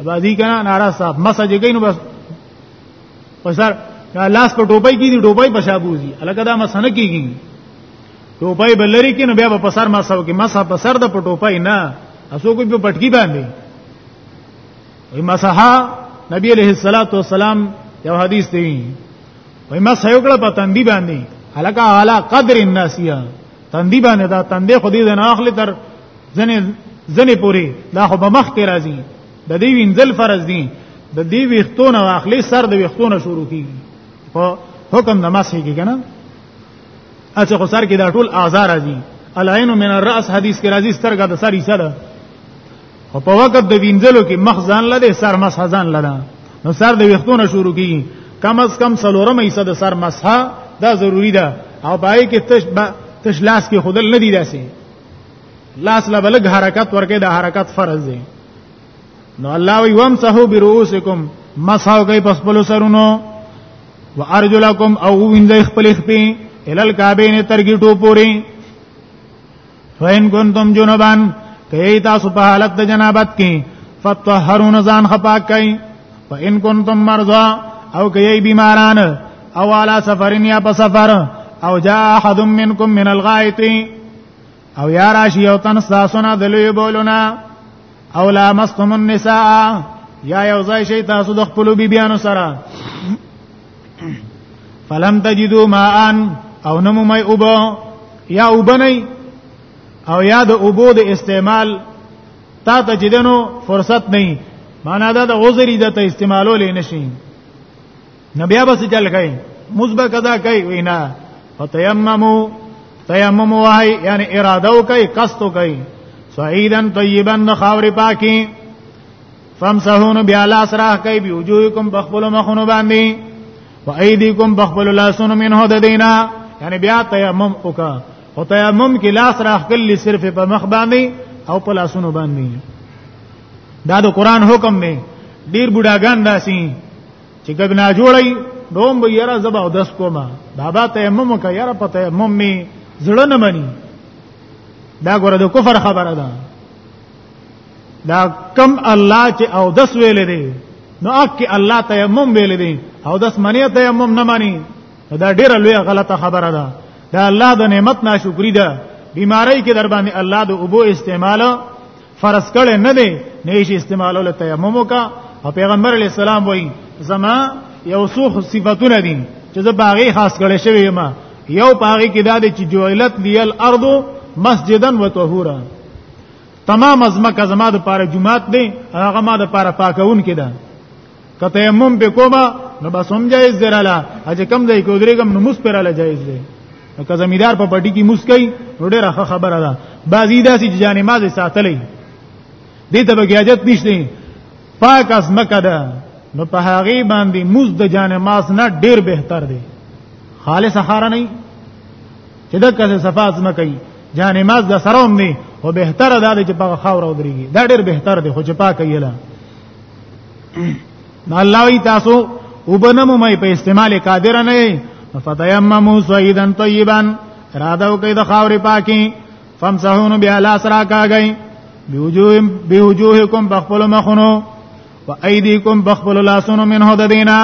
ابادی کنه نارا صاحب مسج گئی نو بس پسر لاس په ټوپۍ کې دی ټوپۍ په شابوزي الګا دا مسنه کیږي ټوپۍ بلری کې نو بیا په سر ما سو کې ما سر په سر د په ټوپۍ نه اسو کوی په پټکی باندې وي مسحا نبی علیہ الصلوۃ والسلام یو حدیث دی وي مسح یو کړه په تندی باندې الګا علا قدر الناسیه تندی باندې دا تندې خو دې نه اخلي تر ځنې ځنې پوری دا خو به مخ کې راځي د دې وینځل فرض دي د دې ویختونه واخلي سر د ویختونه شروع کیږي په حکم د مسح کې کنه اته خو سر کې دا ټول آزار راځي العين من الراس حدیث کې راځي سترګه د سر یې سره او په وخت د وینځلو کې مخ ځان لده سر مسح ځان لده نو سر د وختونه شروع کیږي کم از کم سلورم ایسه د سر مسح دا ضروری ده او پای کې تش با تش لاس کې خودل نه دی داسي لاس لا بلګ حرکت ورکه د حرکت فرض دی نو الله وی وامسحو برؤسکم مسحو کوي پس په سرونو وارجلکم او وینځي خپل خپې الال کعبین ترګټو پوري وین کنتم جنبان کئی تاسو په حالت د جنابت کې فتطهرون ځان خپاک کئ فإن کنتم مرضا او کئی بیماران او علا سفرین یا په سفر او جاء احد منکم من الغائط او یا راشی او تن ساسونا دلوی بولونا او لامستم النساء یا یو ځای شي تاسو د خپل بیبيانو سره فلم تجدو ماء او نمو مې اوبو یا اوبنی او یا د اوبو د استعمال تا ته چې دنو فرصت نه معنا دا د عذر د ته استعمالول نه شي نبي بس چل کوي مزبه قضا کوي وینا فتيممو تيمم وای یعنی اراده کوي قصد کوي سعیدن طیبا خاور پاکي فامسحون بیا لاس راه کوي بي وجوهکم بخبل مخونو باندې و ايديکم بخبل لاسونو منه د دینا یعنی بیا تیمم وکا او تیمم کې لاس راه کلی صرف په مخ باندې او په لاسونو باندې دا د قران حکم دی ډیر بډاګان داسي چې ګګنا جوړي دوم به یرا زبا او دس کوما بابا تیمم وکا یرا په تیمم می زړه نه مني دا ګوره د کفر خبره ده دا کم الله چې او دس ویلې دي نو اکی الله تیمم ویلې دي او دس منی تیمم نه مانی دا ډیره لوی غلطه خبره ده دا الله د نعمت ناشکری ده بیماری کې در باندې الله د اوبو استعمال فرض کړي نه دي نهیش استعمالول تیمم وکا او پیغمبر علی السلام وایي زما یو څو صفاتونه دي چې زه باغې خاص کړي شوی یم یو باغې کې دا دي چې جویلت لیل ارض مسجدن و طهورا تمام ازمکه زما د پاره جمعات دی هغه ما د پاره پاکون کې ده کته یمم به کوما نو بس هم جایز دی رااله اجه کم ځای کو درېګم نو مس پراله جایز دی نو که زمیدار په پټی کې مسکای ډېر ښه خبره ده بعضی داسې جانې مازه ساتلې دې ته به اجازه نشته پاک ازمکه ده نو په هغه باندې مز د جانې ماس نه ډېر بهتر دی خالص خاره نه چې د کله صفات نه کوي جان نماز د سره هم نه او به تر دا چې په خاور او دريږي دا ډېر به تر دی خو چې پاک یلا نو الله وی تاسو وبنم مې په استعمال قادر نه فتیممو سیدن طیبا اراده وکړئ د خاورې پاکي فمسحون بیا لاس راکاږئ بوجوهکم بخپل مخونو فایدیکم بخبل لاسونو منه د دینا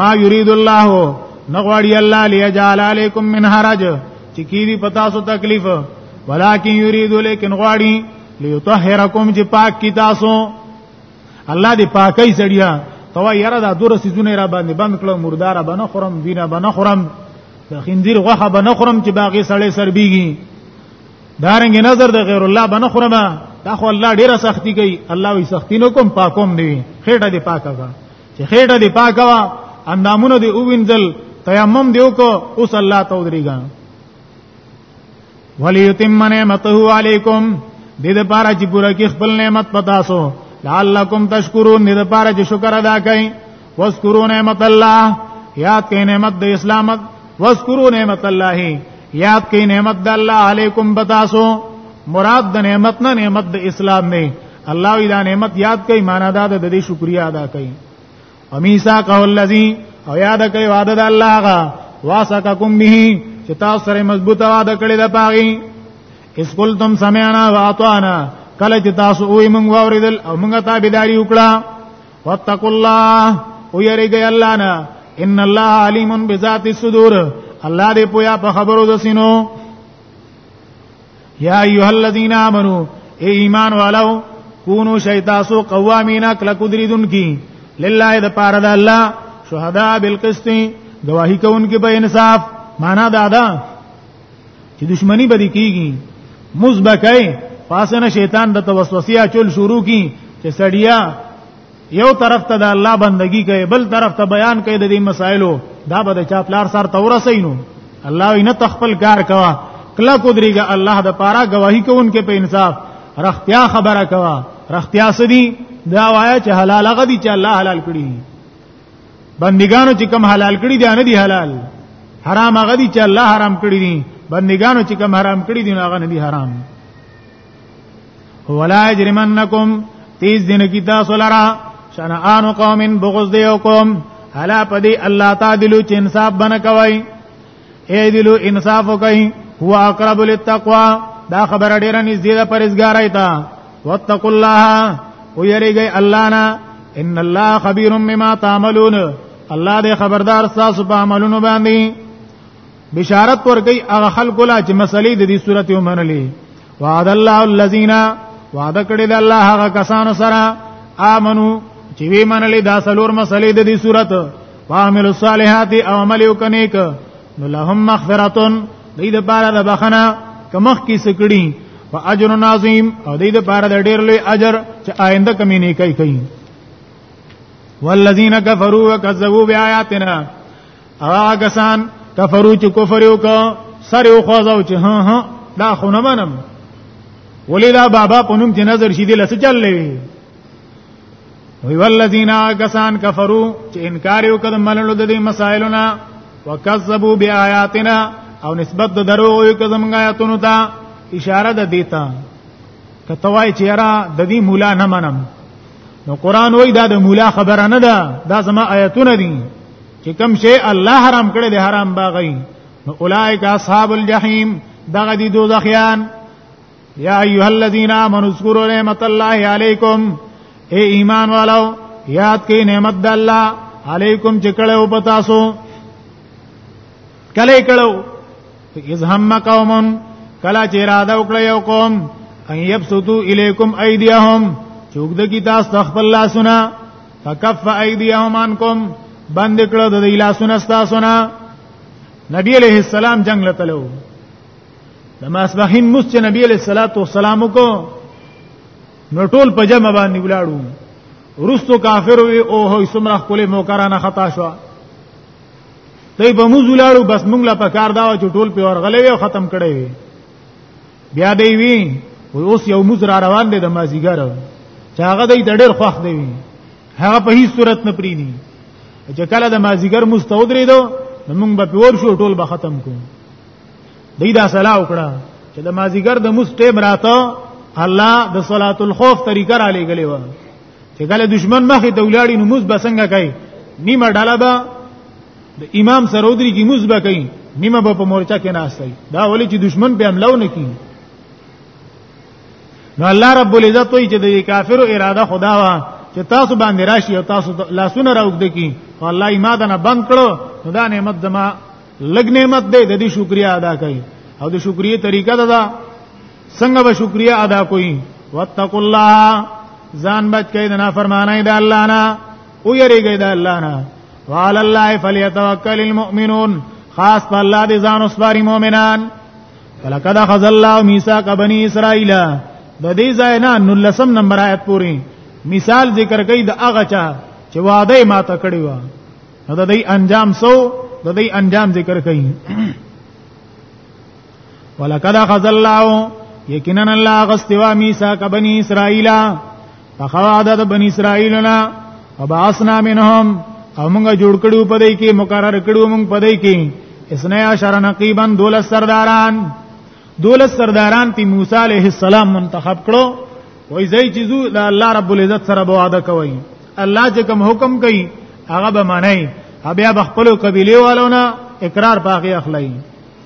ما یرید الله نغواړي الله لیجعل علیکم من حرج چې کیری پتا سو تکلیف ولکن یرید لیکن غواړي لیطهرکم چې پاک کی تاسو الله دې پاکي سړیا توا یره دا دور سيزونه را باندې بند کړو مردار بنه خورم وینه بنه خورم خندیر غوخه بنه خورم چې باغی سړی سربیږي دارنګ نظر د غیر الله باندې خورم دا خو الله ډیره سختی کوي الله وی سختی نو کوم پاکوم دی خېټه دی پاکه کا چې خېټه دی پاکه وا اندامونه دی اوینځل تیمم دی وکړه اوس الله ته ودریګا وليتم نعمته علیکم دې د پاره چې پوره کې خپل نعمت پتا سو لعلکم تشکرون دې د پاره چې شکر ادا کړئ واذکروا نعمت الله یاد کئ نعمت د اسلام واذکروا نعمت الله یاد کئ نعمت د الله علیکم بتاسو مراد د نعمت نه نعمت د اسلام نه الله دا نعمت یاد کئ معنا دا د دې شکریا ادا کئ امیسا قول الذی او یاد کئ وعده د الله غا واسککم به چې تاسو سره مضبوطه وعده کړی د پاغي اس قلتم سمعنا واطعنا کله چې تاسو وې مونږ واوریدل او مونږه تابعداري وکړه واتقوا الله او یریږي الله نه ان الله علیم بذات الصدور الله دې پویا په خبرو د سینو یا ایها الذین آمنو ای ایمان والو کونو شیتاسو قوامینا کل قدریدن کی لله د پاره د الله شهدا بالقسط گواہی کوونکې په انصاف معنا دا ده چې دشمنی به کیږي مزبکای پاسنه شیطان د توسوسه اچول شروع کی چې سړیا یو طرف ته د الله بندگی کوي بل طرف ته بیان کوي د دې مسایلو دا به د چا پلار سره تورسینو الله یې نه تخپل کار کوا کله کو دریګه الله د پاره گواہی کوونکې په انصاف رختیا خبره کوا رختیا سدي دا وایا چې حلال غدي چې الله حلال کړی بندګانو چې کم حلال کړی دی نه دی حلال حرام هغه دي چې الله حرام کړی دي بندګانو چې کم حرام کړی دي هغه نه دي حرام ولا یجرمنکم تیز دین کی تاسو لرا شنآن قوم بغض دیو قوم حلا پدی الله تعالی چې انصاف بنه کوي اے دلو انصاف کوي هو اقرب للتقوا دا خبره ډیره نږدې ده پرېزګارای ته واتقوا الله او یریږي الله نه ان الله خبير مما تعملون الله دې خبردار تاسو په عملونو باندې بشارت ورکړي هغه خلکو لا چې مسلې د دې صورت ومنلې وعد الله الذين وعد کړی د الله هغه کسانو سره امنو چې وی منلې دا سلور مسلې د دې صورت وعمل الصالحات او عمل وکنیک نو لهم مغفرتون دې د پاره د بخنه کمخ کی سکړي واجر عظیم او دې د پاره د ډیر لوی اجر چې آینده کمی نه کوي کوي والذین کفروا وکذبوا بیااتنا هغه کسان کفرو چې کفر یو کا سر یو خوځاو چې ها ها دا خو نه منم ولې دا بابا په نوم چې نظر شې دې لسه چل لوي وی والذین کسان کفرو چې انکار یو کړ منلو د دې مسائلونه وکذبوا بیااتنا او نسبت د درو یو کړ زمونږ آیاتونو ته اشاره ده دیتا کتوای چې را د دې مولا نه منم نو قران وای دا د مولا خبره نه ده دا زما آیاتونه دي چې کوم شی الله حرام کړی دی حرام باغی نو اولائک اصحاب الجحیم دغه دي دوزخیان یا ایها الذین آمنوا اذکروا نعمت الله علیکم اے ایمان والو یاد کړئ نعمت د الله علیکم چې کړه او پتا سو کله کړه اذ هم قوم کلا چې اراده وکړ یو قوم ان یبسطو الیکم ایدیهم چوک د کی تاسو خپل لاسونه فکف ایدیهم عنکم بند کړو د دې لاسونه تاسو نه نبی علیہ السلام جنگ لتلو د ماسبحین مس چې نبی علیہ الصلوۃ والسلام کو نو ټول په جمع باندې ولاړو ورستو کافر وی او هو سمره خپل موکرانه خطا شو دوی په موږ ولاړو بس موږ لا په کار دا چې ټول په ورغلې او ختم کړي بیا دی وی اوس یو مزر روان دی د مازیګر چې هغه دی د ډېر خوښ دی هغه په هیڅ صورت نه پریدي چې کله د مازیګر مستودري دو نو موږ به پور شو ټول به ختم کو دی دا صلاح وکړه چې د مازیګر د مسټه براته الله د صلات الخوف طریقه را لګلې و چې کله دشمن مخې ته ولاړی نو موږ بسنګ کوي نیمه ډاله به د امام سره ودري کی موز به کوي نیمه به په مورچا کې ناشتي دا ولې چې دشمن په حمله ونه کوي نو الله رب العزت وایي چې د کافرو اراده خدا وا چې تاسو باندې راشي او تاسو لاسونه راوګد کی او الله ایما دنه بند کړو نو دا نعمت زما لګ نعمت دی د دې شکریا ادا کړئ او د شکریا طریقه دا, دا څنګه به شکریا ادا کوئ واتقوا الله ځان بچ کړئ د نافرمانی د الله نه او یریږي د الله نه وعلى الله فليتوكل المؤمنون خاص په الله دې ځان وسپاري مؤمنان فلقد اخذ الله ميثاق بني اسرائيل د دې ځای نه نو لسم نمبر آیت پوری مثال ذکر کوي د هغه چا چې وعده ما ته کړی و نو د دې انجام سو د دې انجام ذکر کوي ولقد اخذ الله یقینا الله غستوا میثاق بنی اسرائیل فخوا عدد بنی اسرائیلنا وبعثنا منهم او موږ جوړ کړو په دې کې مقرر کړو موږ په دې کې اسنا عشر نقیبا دولس سرداران دولس سرداران تی موسی علیہ السلام منتخب کړو وای زئی چیزو د الله رب العزت سره بواده کوي الله چې کوم حکم کوي هغه به معنی بیا بخپلو قبیله والو نه اقرار پاغي اخلي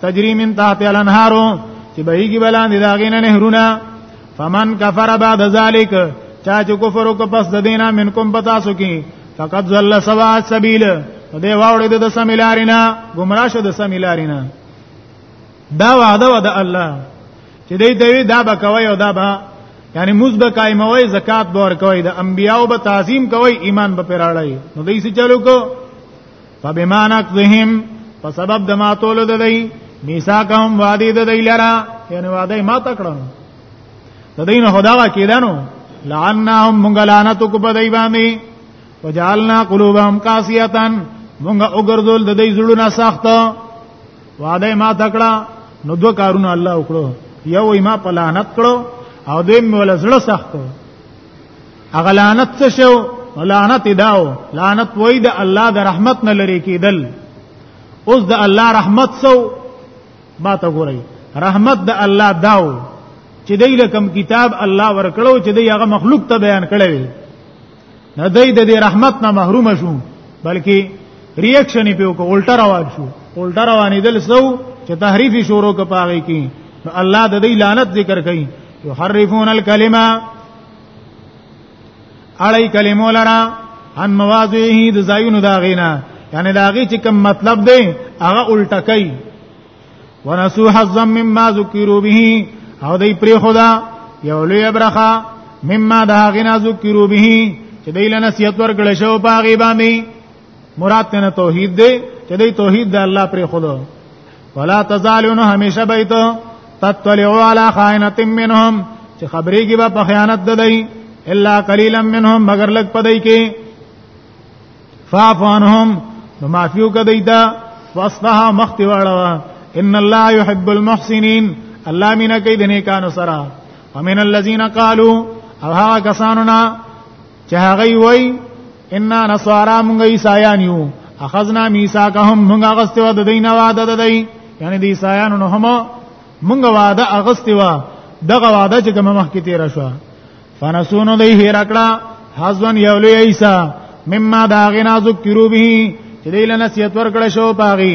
تجری من تحت الانهار چې بهيږي بلاندې دا غینه نهرونه فمن کفر بعد ذلک چا چې کفر وک پس د دینه منکم پتا سو کی فقط ذل سوا سبیل دې واوړې د سمیلارینا گمراه شو د سمیلارینا دا وعده و د الله چې دې دوی دا به کوي او دا به یعنی موز به قائموي زکات به ور کوي د انبیاو به تعظیم کوي ایمان به پراړی نو دې څه چلو کو فبما نقضهم په سبب د ماتولو د دی میثاقهم وادي د دی لرا یعنی وادي ما تکړه د دین خدا وا کیدانو لعناهم مونږ لعنت کو په دی باندې وجعلنا قلوبهم قاسیتان مونږ وګرځول د دې زړونه سخت وعده ما تکړه نو دوه کارونه الله وکړو یو ما په لعنت کړو او دوی مولا زړه سخت کړو هغه لعنت څه شو لعنت داو لعنت وای د الله د رحمت نه لری کیدل اوس د الله رحمت سو ما ته ګورئ رحمت د الله داو چې دای له کم کتاب الله ورکړو چې دای هغه مخلوق ته بیان کړی وي نه دای د دې رحمت نه محروم شو بلکې ریاکشن په کو الټا روان شو الټا روانې دل سو چې تحریفي شروع کپاږي کی الله د دې لعنت ذکر کوي یحرفون الکلمه اړای کلمو لرا ان مواضعه د زایونو دا غینا یعنی دا غی چې کوم مطلب دی هغه الټه کوي ونسو حظا مما ذکروا به او دای پر خدا یو لوی برخه مما دا غینا ذکروا به چې دای له نصیحت ورکړل شو په غی باندې مراد ته توحید دی چې دی توحید د الله پر خدا ولا تزالون همیشه بیت تطلعوا علی خائنۃ منهم چې خبرې کې به په خیانت ددای الا قلیلا منهم مگر لګ پدای کې فافانهم نو معفیو کدی دا واصلها مخت واړه ان الله يحب المحسنين الله مینا کوي د نیکانو سره ومن الذين قالوا او هغه کسانو نه چې هغه وای ان نصارا موږ عیسایان یو اخذنا میثاقهم موږ غستو د دینه وعده د دی یعنی د عیسایانو نه هم موږ وعده اغستو دغه وعده چې کوم مخکې تیر شو فنسونو دی هیر کړه حزن یولې عیسی مما دا غنا ذکرو به چې دې لنسیت ورکړ شو پاغي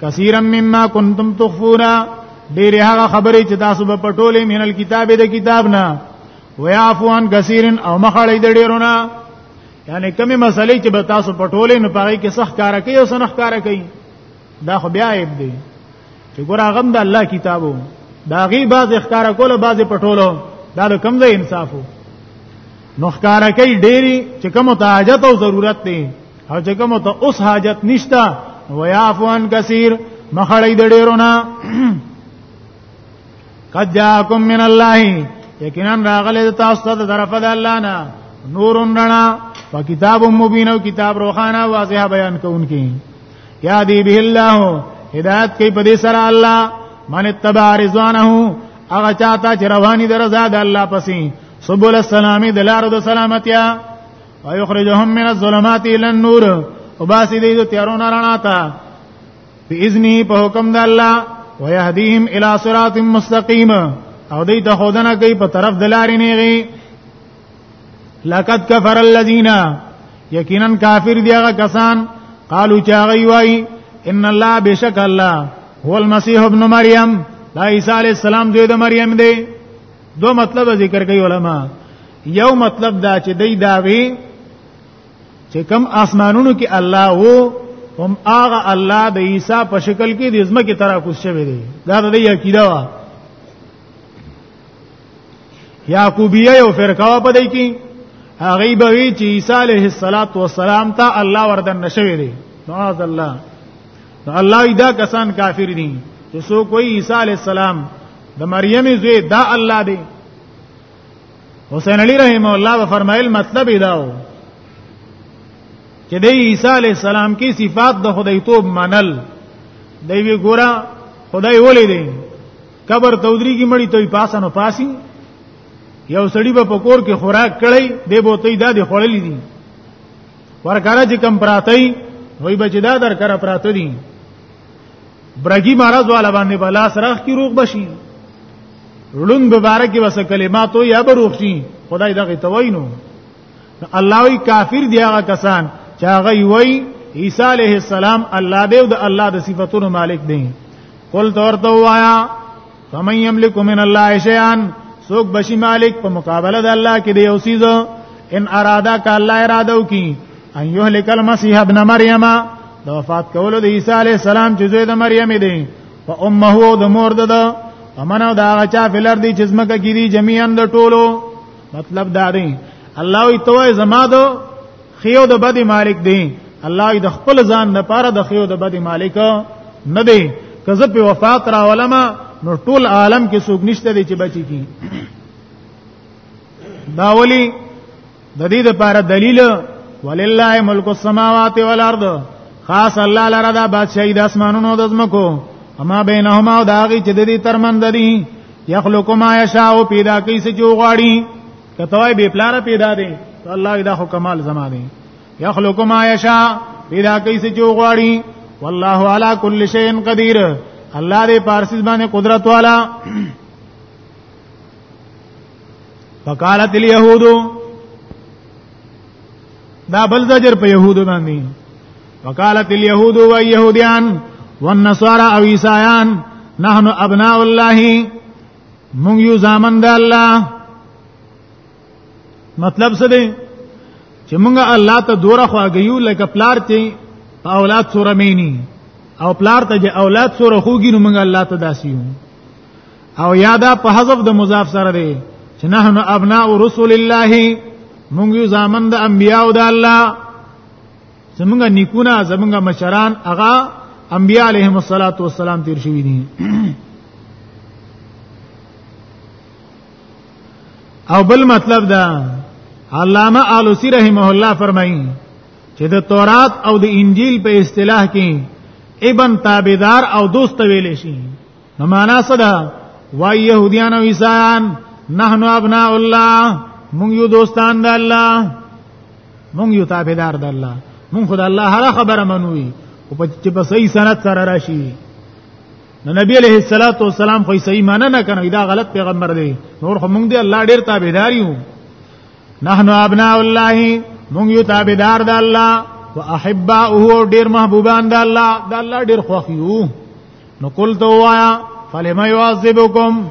کثیرا مما کنتم تخفون ډېر هغه خبرې چې تاسو په پټولې مینل کتاب د کتاب نه ويعفو عن كثير او مخړې د ډېرونه یعنی کمی مسلې چې به تاسو پټولې نه پاره کې صح کار کوي او سنخ کار کوي دا خو بیا عیب دی چې ګور هغه د الله کتابو دا غي باز اخکار کول باز پټولو دا د کم ځای انصافو نو ښکارا کوي ډېری چې کوم ته حاجت او ضرورت دی او چې کوم ته اوس حاجت نشتا ويعفو عن كثير مخړی د ډیرونه قد جاءكم من الله یقینا راغله تاسو ته طرف د الله نه نور رڼا په کتاب مبین او کتاب روخانه واضح بیان کوونکی یا دی به الله هدایت کوي په دې سره الله من اتبع رضوانه هغه چاته چې رواني درزاد الله پسې سبول السلام د لارو د سلامتیا ويخرجهم من الظلمات الى النور وباسي دې تیارو نه رانا تا باذنه په حکم د الله ويهديهم الى صراط مستقيم او دې ته خودنه کوي په طرف د لارې نه غي لقد كفر الذين یقینا کافر دی هغه کسان قالو چا غي وای ان الله بشک الله هو المسيح ابن مريم لا عيسى عليه السلام دوی د مریم دی دو مطلب ذکر کوي علما یو مطلب دا چې دی داوی چې کم اسمانونو کې الله وو هم هغه الله د عیسی په شکل کې د زمکه ترا کوس شوی دی دا د دې عقیده وا یعقوبیه یو فرقه په دې کې هغه به وی چې عیسی علیه السلام ته الله وردن نشوي دی معاذ الله الله دا کسان کافر دي چې سو کوئی عیسی علی السلام د مریم زوی دا الله دی حسین علی رحم الله و فرمایل مطلب دا و چې د عیسی علی السلام کې صفات د خدای توب منل دی وی ګورا خدای ولې دی قبر تودری کی مړی توي پاسانو پاسي یو سړی به پکور کې خوراک کړی دی بوتې دا دی خړلې دي ورکړه چې کم پراته وي وای بچی دا در کړه پراته دي برګي مرض والا باندې بلا سره کی روغ بشي لون مبارک وس کلمات او یا بروخ شي خدای دغه توینو الله وی کافر دی هغه کسان چې هغه وی عیسی علیه السلام الله دی او د الله د صفاتونو مالک دی قل تورته وایا فمن یملک من الله شیئا سوک بشی مالک په مقابله د الله کې دی اوسیز ان اراده ک الله اراده وکي ان یهلک المسیح ابن مریم د وفات کولو د عیسی علی السلام چې زوی د مریم دی او امه او د مور ده ده امنه دا چا فلر دی چې زمکه کې دی جميعا د ټولو مطلب دا دی الله وي توای زما دو خيو د بد مالک دی الله د خپل ځان نه پاره د خيو د بد مالک نه دی کزه په وفات را علماء نو ټول عالم کې څوک نشته دی چې بچی کی دا ولی د دې لپاره دلیل ولله ملک السماوات والارض خاص الله لره دا بادشاہي د اسمانونو د زمکو اما بینهما او داغي چې د دې ترمن دي یخلق ما یشاء پیدا کوي چې غواړي کتوای به پلار پیدا دی الله دا خو کمال زما دی یخلق ما یشا پیدا کوي څه جو غواړي والله علی کل شیء قدیر الله دې پارسیز باندې قدرت والا فقالت اليهود دا بل زجر په يهودو باندې وقالت اليهود واليهوديان والنصارى او عيسایان نحن ابناء الله مونږ یو ځامن د الله مطلب څه دی چې مونږ الله ته دوره خواږیو لکه پلار ته په اولاد سره مینی او پلار ته چې اولاد سره خوږی نو مونږ الله ته داسیو او یادا په حذف د مضاف سره دی چې نحن ابناء رسول الله مونږ یو ځامن د انبیاء او د الله زمونږ نیکونه زمونږ مشران هغه انبیاء علیهم الصلاۃ والسلام تیر شوی دي او بل مطلب دا علامه آلوسی رحمه الله فرمایي چې د تورات او د انجیل په اصطلاح کې ابن تابعدار او دوست ویل شي نو معنا څه ده وای يهوديان او عيسایان نحنو ابناء الله مونږ یو دوستان د الله مونږ یو تابعدار د الله مونږ خدای الله هر خبره منوي او په چې په صحیح سند سره راشي نو نبی علیہ الصلوۃ والسلام خو صحیح معنی نه کنه دا غلط پیغمبر دی نور خو مونږ دی الله ډیر تابعدار یو نحنو ابناء الله مونږ یو تابعدار د الله واحباؤه ډیر محبوبان د الله د الله ډیر خوښ یو نو قل تو وایا فلم يعذبكم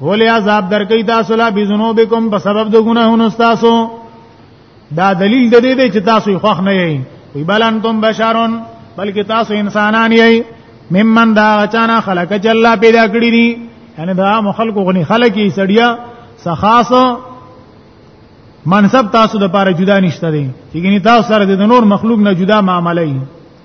ولی عذاب درکې تاسو لا بذنوبکم په سبب د ګناهونو تاسو دا دلیل د دې دی چې تاسو خوښ نه یئ وی بل انتم بشرون بلکې تاسو انسانان یئ ممن دا اچانا خلق چې الله پیدا کړی دي یعنی دا مخلق غني خلق یې سړیا سخاص منصب تاسو د پاره جدا نشته دي چې تاسو سره د نور مخلوق نه جدا معاملې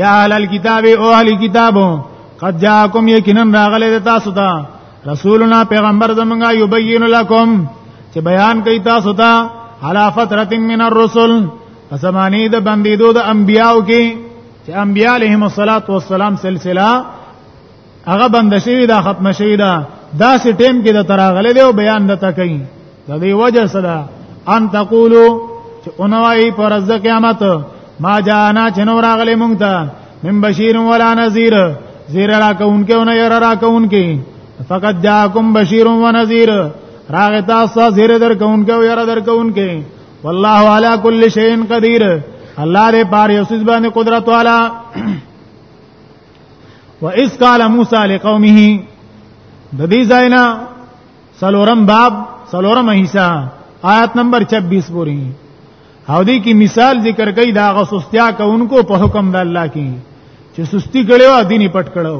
یا اهل الكتاب او اهل کتابو قد جاءکم یقینا راغله تاسو ته رسولنا پیغمبر زمونږه یبین لکم چې بیان کوي تاسو ته علا فترت من الرسل فسمانی د بندیدو د انبیاو کې چې انبیاء علیهم الصلاۃ والسلام سلسله هغه بند شوی دا ختم شوی دا دا سي ټیم کې د تراغله دی او بیان د تکای د دې وجه صدا ان تقولو چې اونوي پر ورځ قیامت ما جانا چنور اغلی مونږ ته من بشیر ولا نذیر زیر را کونکي او نه ير را کونکي فقط جاءکم بشیر و نذیر راغ تاسو زیر در کونکي او ير در کونکي والله علی کل شیء قدیر الله دې پاره یوسف باندې قدرت والا و اذ قال موسی لقومه د دې ځاینا سلورم باب سلورم حصہ آیت نمبر 26 پوری او دې کې مثال ذکر کړي دا غسستیا کوونکو په حکم د الله کې چې سستی کړي او دیني پټ کړو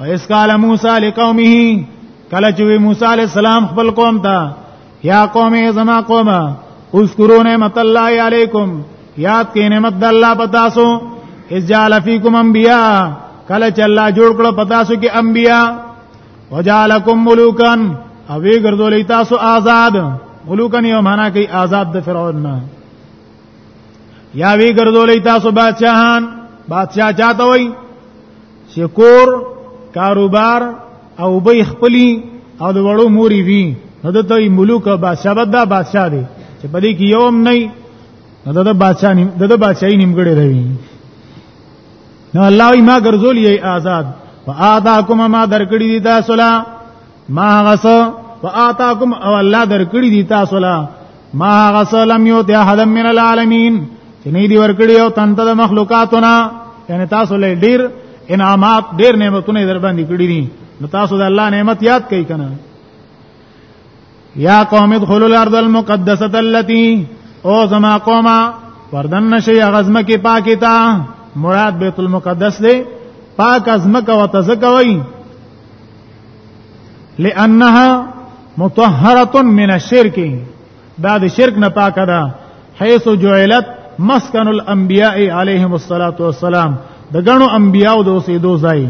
و اذ قال موسی لقومه کله چې موسی علی السلام خپل قوم ته یا قوم زما قوم اذکروا نعمت الله علیکم یاد کې نعمت د الله پتا سو اجال فیکم انبیا کله چې الله جوړ کړو پتا سو کې انبیا وجالکم ملوکان او وی ګرځولې تاسو آزاد ملوکان یو معنا کوي آزاد د فرعون نه یا وی ګرځولې تاسو بادشاہان بادشاہ چاته وای چې کور کاروبار او به خپلی او د وړو موري وی نو د دوی ملوک بادشاہ بدا بادشاہ دی چې په دې کې یوم نه نو د بادشاہ نیم د بادشاہي نیمګړی دی نو الله ما ګرځول یې آزاد فآتاکم ما درکړی دی تاسو لا ما غس فآتاکم او الله درکړي دي تاسو لا ما غس لم یوت احد من العالمین چې نه دی ورکړي او تنت د مخلوقاتنا یعنی تاسو له ډیر انعامات ډیر نعمتونه در باندې کړی دي نو تاسو د الله نعمت یاد کړئ کنه یا قوم ادخلوا الارض المقدسه التي او زما قومه وردن نشي غزمه کې پاکه تا مراد بیت المقدس دی پاک ازمکه وتزکوي لانها مطهره من الشرك دا د شرک نه پاکه ده حيث جعلت مسكن الانبياء عليهم الصلاه والسلام د غنو انبياء د اوسېدو ځای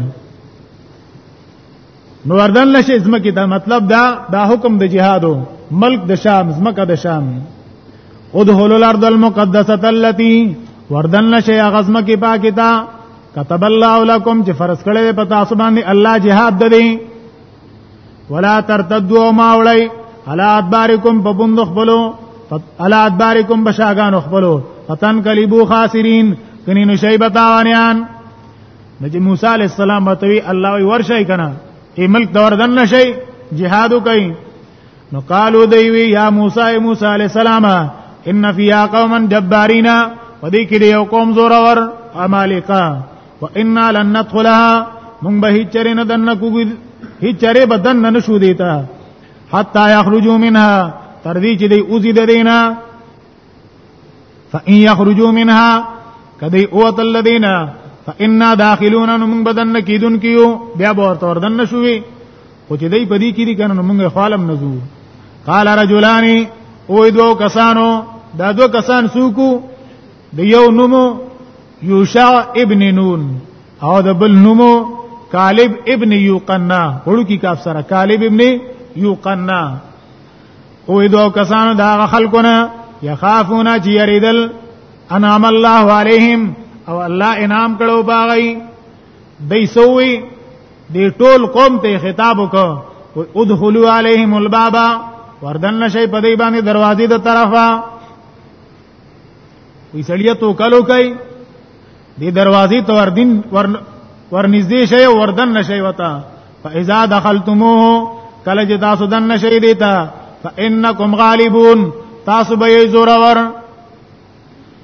نو وردن لشه زمکه دا مطلب دا دا حکم د جهادو ملک د شام زمکه د شام ادخلوا الارض المقدسه التي وردن لشه غزمکه پاکه تا كتب الله لكم چې فرض کړی په تاسو باندې الله جهاد دی ولا ترتدوا ما ولای الا ادبارکم په بوند خپلو الا ادبارکم بشاغان خپلو فتن کلیبو خاسرین کني نشي بتاوانیان نجی موسی علی السلام بتوی الله ورشي کنه ای ملک دور دن نشي جهادو کوي نو قالو دی وی یا موسی موسی علی السلام ان فی قوما جبارینا ودی کې یو قوم زور اور امالقا وانا لن ندخلها مونږ به هیچره نه دنه کوګی هیچره بدن نه شو دیتا حتا یخرجوا منها تر دې چې دی اوزی د دینه فان یخرجوا منها کدی اوت الذین فانا داخلون من بدن کیدون کیو بیا به ورته وردن نشوي خو چې دای پدی کیدی کنه موږ خالم نزو قال رجلان او دو کسانو دا دو کسان سوکو د یو نومو یوشع ابن نون او د بل نومو کالب ابن یوقنا وړو کی کاف سره کالب ابن یوقنا او دو کسانو دا خلقونه یخافون چې یریدل انعام الله علیهم او الله انعام کړو باغی دای سووی دی ټول قوم ته خطاب وکړ ادخلوا علیهم الباب وردن نشي په دې باندې دروازې د طرفه وی سړیتو کلو کوي دې دروازې ته وردین ور ورنږدې شي او وردن نشي وتا فاذا دخلتموه کله چې تاسو دن نشي دیتا فانکم غالبون تاسو به یې زور ور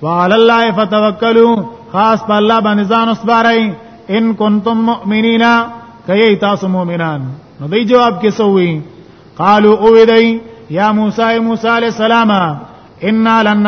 وعلى الله فتوکلوا خاص په الله باندې ځان وسپارئ ان کنتم مؤمنین کای تاسو مؤمنان نو دی جواب کې سووي قالوا او دی یا موسی موسی علیہ السلام ان لن